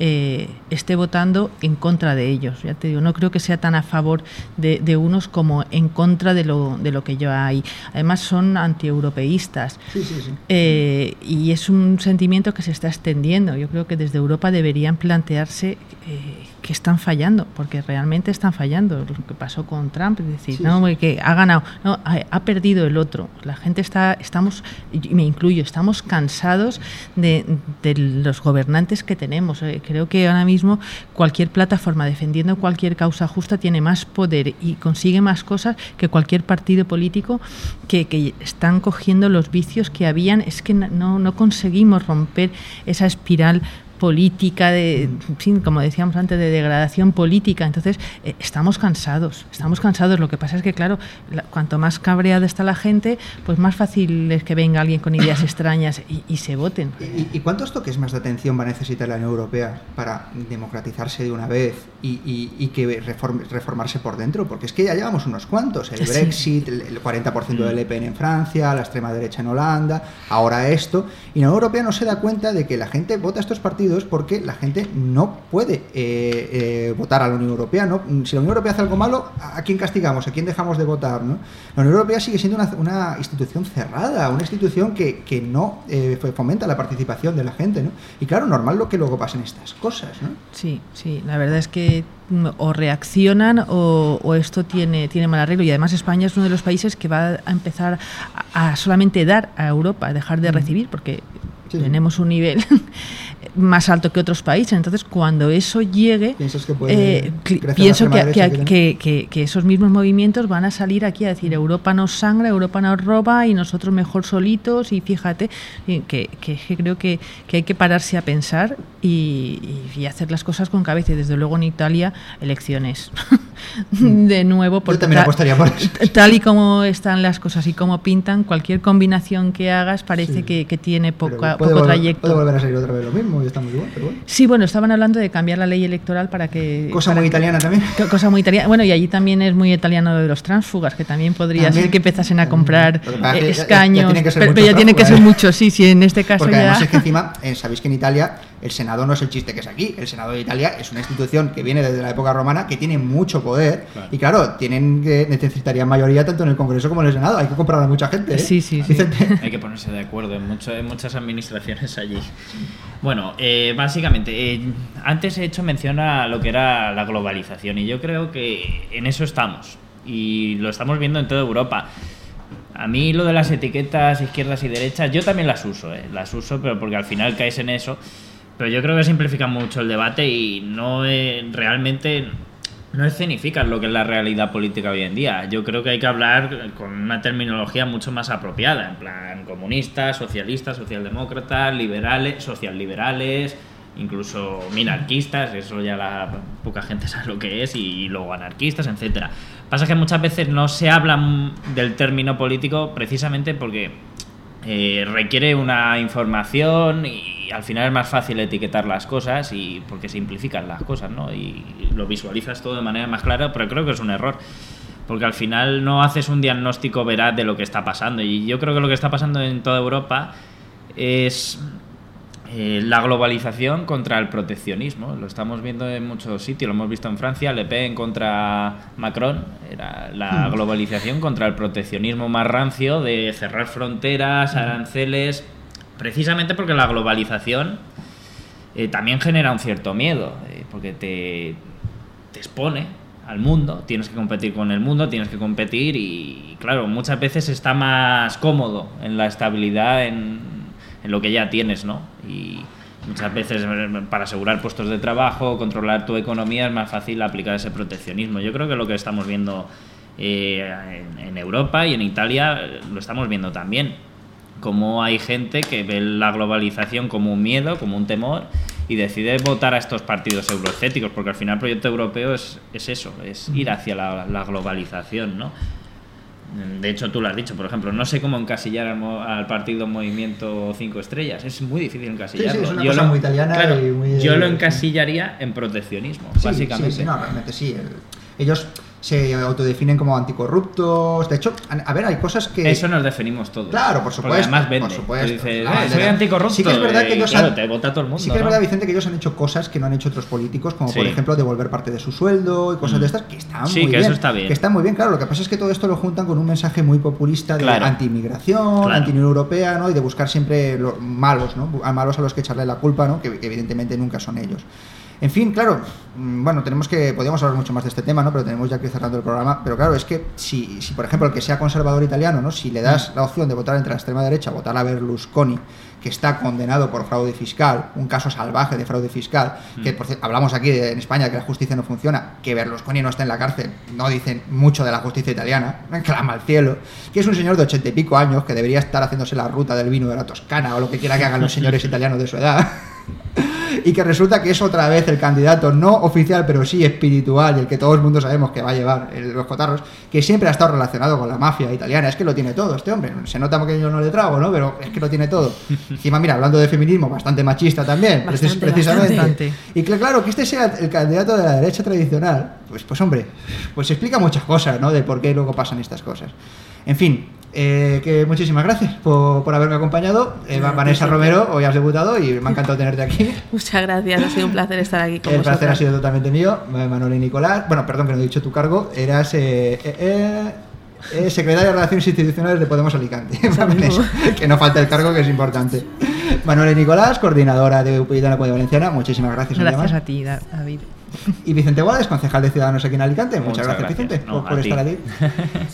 eh, esté votando en contra de ellos. Ya te digo, no creo que sea tan a favor de, de unos como en contra de lo, de lo que yo hay. Además, son antieuropeístas. Sí, sí, sí. Eh, y es un sentimiento que se está extendiendo. Yo creo que desde Europa deberían plantearse eh, que están fallando, porque realmente están fallando. Lo que pasó con Trump, es decir, Sí, no que ha ganado, no, ha, ha perdido el otro. La gente está, estamos, y me incluyo, estamos cansados de, de los gobernantes que tenemos. Eh, Creo que ahora mismo cualquier plataforma defendiendo cualquier causa justa tiene más poder y consigue más cosas que cualquier partido político que, que están cogiendo los vicios que habían. Es que no, no conseguimos romper esa espiral política, de, sí, como decíamos antes, de degradación política. Entonces, eh, estamos cansados, estamos cansados. Lo que pasa es que, claro, la- cuanto más cabreada está la gente, pues más fácil es que venga alguien con ideas [coughs] extrañas y, y se voten. ¿Y, y cuántos toques más de atención va a necesitar la Unión Europea para democratizarse de una vez y, que reform- reformarse por dentro? Porque es que ya llevamos unos cuantos. El Sí. Brexit, el, el 40% del Le Pen en Francia, la extrema derecha en Holanda, ahora esto. Y la Unión Europea no se da cuenta de que la gente vota estos partidos porque la gente no puede eh, eh, votar a la Unión Europea. ¿no? Si la Unión Europea hace algo malo, ¿a quién castigamos? ¿A quién dejamos de votar? ¿no? La Unión Europea sigue siendo una, una institución cerrada, una institución que, que no eh, fomenta la participación de la gente. ¿no? Y claro, normal lo que luego pasen estas cosas. ¿no? Sí, sí, la verdad es que mm, o reaccionan o, o esto tiene, tiene mal arreglo. Y además España es uno de los países que va a empezar a, a solamente dar a Europa, a dejar de recibir, porque tenemos un nivel [laughs] más alto que otros países. Entonces, cuando eso llegue, ¿Piensas que puede eh, pienso que, que- esos mismos movimientos van a salir aquí a decir Europa nos sangra, Europa nos roba y nosotros mejor solitos. Y fíjate que, que- que creo que, que hay que pararse a pensar y, y hacer las cosas con cabeza. Y desde luego en Italia, elecciones. [laughs] de nuevo, porque también ta- apostaría por eso. [laughs] tal y como están las cosas y como pintan, cualquier combinación que hagas parece Sí. que, que tiene poca, poco volver, trayecto. puede volver a salir otra vez lo mismo igual, pero bueno. Sí, bueno, estaban hablando de cambiar la ley electoral para que... Cosa para muy que- italiana también. [laughs] Co- Cosa muy italiana. Bueno, y allí también es muy italiano lo de los tránsfugas, que también podría También. ser que empezasen a comprar eh, ya- ya- ya escaños. ser pero, ya tienen que ser ¿eh? muchos, sí, sí, en este caso Porque ya... además es que encima, [laughs] eh, sabéis que en Italia el Senado no es el chiste que es aquí. El Senado de Italia es una institución que viene desde la época romana, que tiene mucho poder. Y claro, tienen que necesitarían mayoría tanto en el Congreso como en el Senado. Hay que comprar a mucha gente. ¿eh? Sí, sí, sí. Hay que ponerse de acuerdo en, mucho- en muchas administraciones allí. Bueno, eh, básicamente, eh, antes he hecho mención a lo que era la globalización y yo creo que en eso estamos y lo estamos viendo en toda Europa. A mí lo de las etiquetas izquierdas y derechas, yo también las uso, eh, las uso, pero porque al final caes en eso. Pero yo creo que simplifican mucho el debate y no eh, realmente no escenifican lo que es la realidad política hoy en día. Yo creo que hay que hablar con una terminología mucho más apropiada, en plan comunistas, socialistas, socialdemócratas, liberales, socialliberales, incluso minarquistas, eso ya la poca gente sabe lo que es, y luego anarquistas, etcétera. Pasa que muchas veces no se habla del término político precisamente porque eh, requiere una información y al final es más fácil etiquetar las cosas y porque simplifican las cosas, ¿no? Y lo visualizas todo de manera más clara, pero creo que es un error. Porque al final no haces un diagnóstico veraz de lo que está pasando. Y yo creo que lo que está pasando en toda Europa es eh, la globalización contra el proteccionismo. Lo estamos viendo en muchos sitios, lo hemos visto en Francia, Le Pen contra Macron, era la Mm. globalización contra el proteccionismo más rancio de cerrar fronteras, aranceles, precisamente porque la globalización eh, también genera un cierto miedo, eh, porque te, te expone al mundo, tienes que competir con el mundo, tienes que competir y claro, muchas veces está más cómodo en la estabilidad, en, en lo que ya tienes, ¿no? Y muchas veces eh, para asegurar puestos de trabajo, controlar tu economía es más fácil aplicar ese proteccionismo. Yo creo que lo que estamos viendo eh, en, en Europa y en Italia eh, lo estamos viendo también. Como hay gente que ve la globalización como un miedo, como un temor y decide votar a estos partidos euroescépticos, porque al final el proyecto europeo es, es eso, es ir hacia la, la globalización, ¿no? De hecho, tú lo has dicho, por ejemplo, no sé cómo encasillar al, al partido Movimiento 5 Estrellas. Es muy difícil encasillarlo. Sí, sí, es una Yo cosa lo- muy italiana claro, y muy- Yo lo encasillaría en proteccionismo, Sí, básicamente. Sí, sí, no, realmente sí. El- ellos se autodefinen como anticorruptos. De hecho, a, ver, hay cosas que. Eso nos definimos todos. Claro, por Porque supuesto. además vende. Por supuesto. Tú dices, Claro, "Eh, soy anticorrupto. Sí que es verdad que y ellos claro, han- te vota todo el mundo. Sí que es verdad, Vicente, que ellos han hecho cosas que no han hecho otros políticos, como por ejemplo devolver parte de su sueldo y cosas Mm. de estas que están Sí, muy que bien. eso está bien. Que están muy bien, claro. Lo que pasa es que todo esto lo juntan con un mensaje muy populista de Claro. anti-inmigración, Claro. anti-Unión Europea, ¿no? Y de buscar siempre los malos, ¿no? A malos a los que echarle la culpa, ¿no? Que evidentemente nunca son ellos. En fin, claro, mm, bueno, tenemos que, podríamos hablar mucho más de este tema, ¿no? Pero tenemos ya que ir cerrando el programa. Pero claro, es que si, si por ejemplo, el que sea conservador italiano, ¿no? Si le das la opción de votar entre la extrema derecha, votar a Berlusconi, que está condenado por fraude fiscal, un caso salvaje de fraude fiscal, que por cierto, hablamos aquí de- en España que la justicia no funciona, que Berlusconi no está en la cárcel, no dicen mucho de la justicia italiana, [laughs] clama al cielo, que es un señor de ochenta y pico años que debería estar haciéndose la ruta del vino de la Toscana o lo que quiera que hagan los señores [laughs] italianos de su edad. [laughs] y que resulta que es otra vez el candidato no oficial, pero sí espiritual, y el que todo el mundo sabemos que va a llevar el- los cotarros, que siempre ha estado relacionado con la mafia italiana. Es que lo tiene todo este hombre. Se nota que yo no le trago, ¿no? Pero es que lo tiene todo. [laughs] Encima, mira, hablando de feminismo, bastante machista también, Bastante, precisamente. bastante. Y que claro, que este sea el candidato de la derecha tradicional, pues, pues hombre, pues explica muchas cosas, ¿no? De por qué luego pasan estas cosas. En fin, eh, que muchísimas gracias por, por haberme acompañado. Eh, Vanessa. Romero, hoy has debutado y me ha encantado tenerte aquí. [laughs] Muchas gracias, ha sido un placer estar aquí con El placer ha sido totalmente mío, eh, Manuel y Nicolás. Bueno, perdón que no he dicho tu cargo. Eras eh, secretaria de Relaciones Institucionales de Podemos Alicante. [laughs] [laughs] Que no falta el cargo, que es importante. Manuel y Nicolás, coordinadora de UPyD en la Comunidad Valenciana. Muchísimas gracias. Gracias a ti, Da- David. Y Vicente Guades, concejal de Ciudadanos aquí en Alicante. Muchas, Muchas gracias, gracias. Vicente, No, por, estar aquí.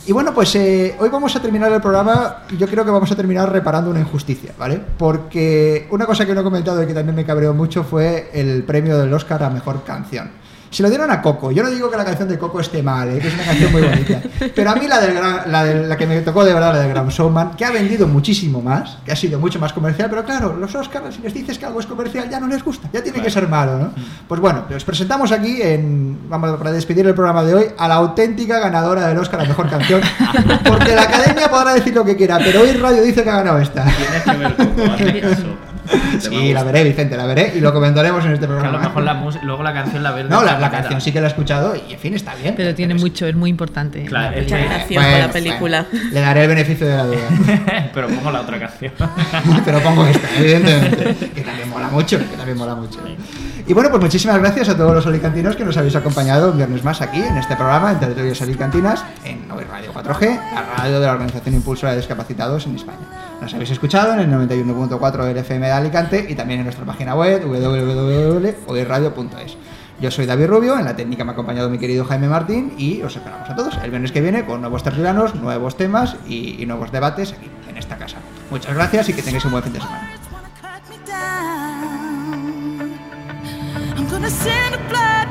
Y bueno, pues eh, hoy vamos a terminar el programa yo creo que vamos a terminar reparando una injusticia, ¿vale? Porque una cosa que no he comentado y que también me cabreó mucho fue el premio del Oscar a Mejor Canción. Se lo dieron a Coco. Yo no digo que la canción de Coco esté mal, ¿eh? que es una canción muy bonita. Pero a mí la, del gran- la, de- la que me tocó de verdad, la del Grand Showman, que ha vendido muchísimo más, que ha sido mucho más comercial, pero claro, los Oscars, si les dices que algo es comercial, ya no les gusta, ya tiene que ser malo, ¿no? Pues bueno, os presentamos aquí, en, vamos para despedir el programa de hoy, a la auténtica ganadora del Oscar a Mejor Canción, porque la Academia podrá decir lo que quiera, pero hoy Radio dice que ha ganado esta. Tienes que ver Coco, [laughs] [laughs] Sí, la veré, Vicente, la veré y lo comentaremos en este Que a programa. lo mejor la luego la canción la de No, la, canción sí que la he escuchado y en fin, está bien. Pero tiene mucho, es muy importante. Claro, la es Gracias por la película. bueno, le daré el beneficio de la duda. [laughs] Pero pongo la otra canción. [laughs] Pero pongo esta, evidentemente. Que también mola mucho, que también mola mucho. Y bueno, pues muchísimas gracias a todos los alicantinos que nos habéis acompañado un viernes más aquí en este programa en Territorios Alicantinas, en Hoy Radio 4G, la radio de la Organización Impulsora de Discapacitados en España. Nos habéis escuchado en el 91.4 del FM de Alicante y también en nuestra página web www.oirradio.es. Yo soy David Rubio, en la técnica me ha acompañado mi querido Jaime Martín y os esperamos a todos el viernes que viene con nuevos tertulianos, nuevos temas y, nuevos debates aquí en esta casa. Muchas gracias y que tengáis un buen fin de semana. Gonna send a flag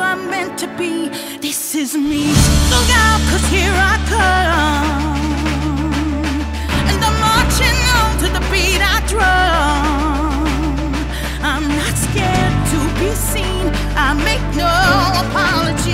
I'm meant to be. This is me. Look out, cause here I come. And I'm marching on to the beat I drum. I'm not scared to be seen. I make no apologies.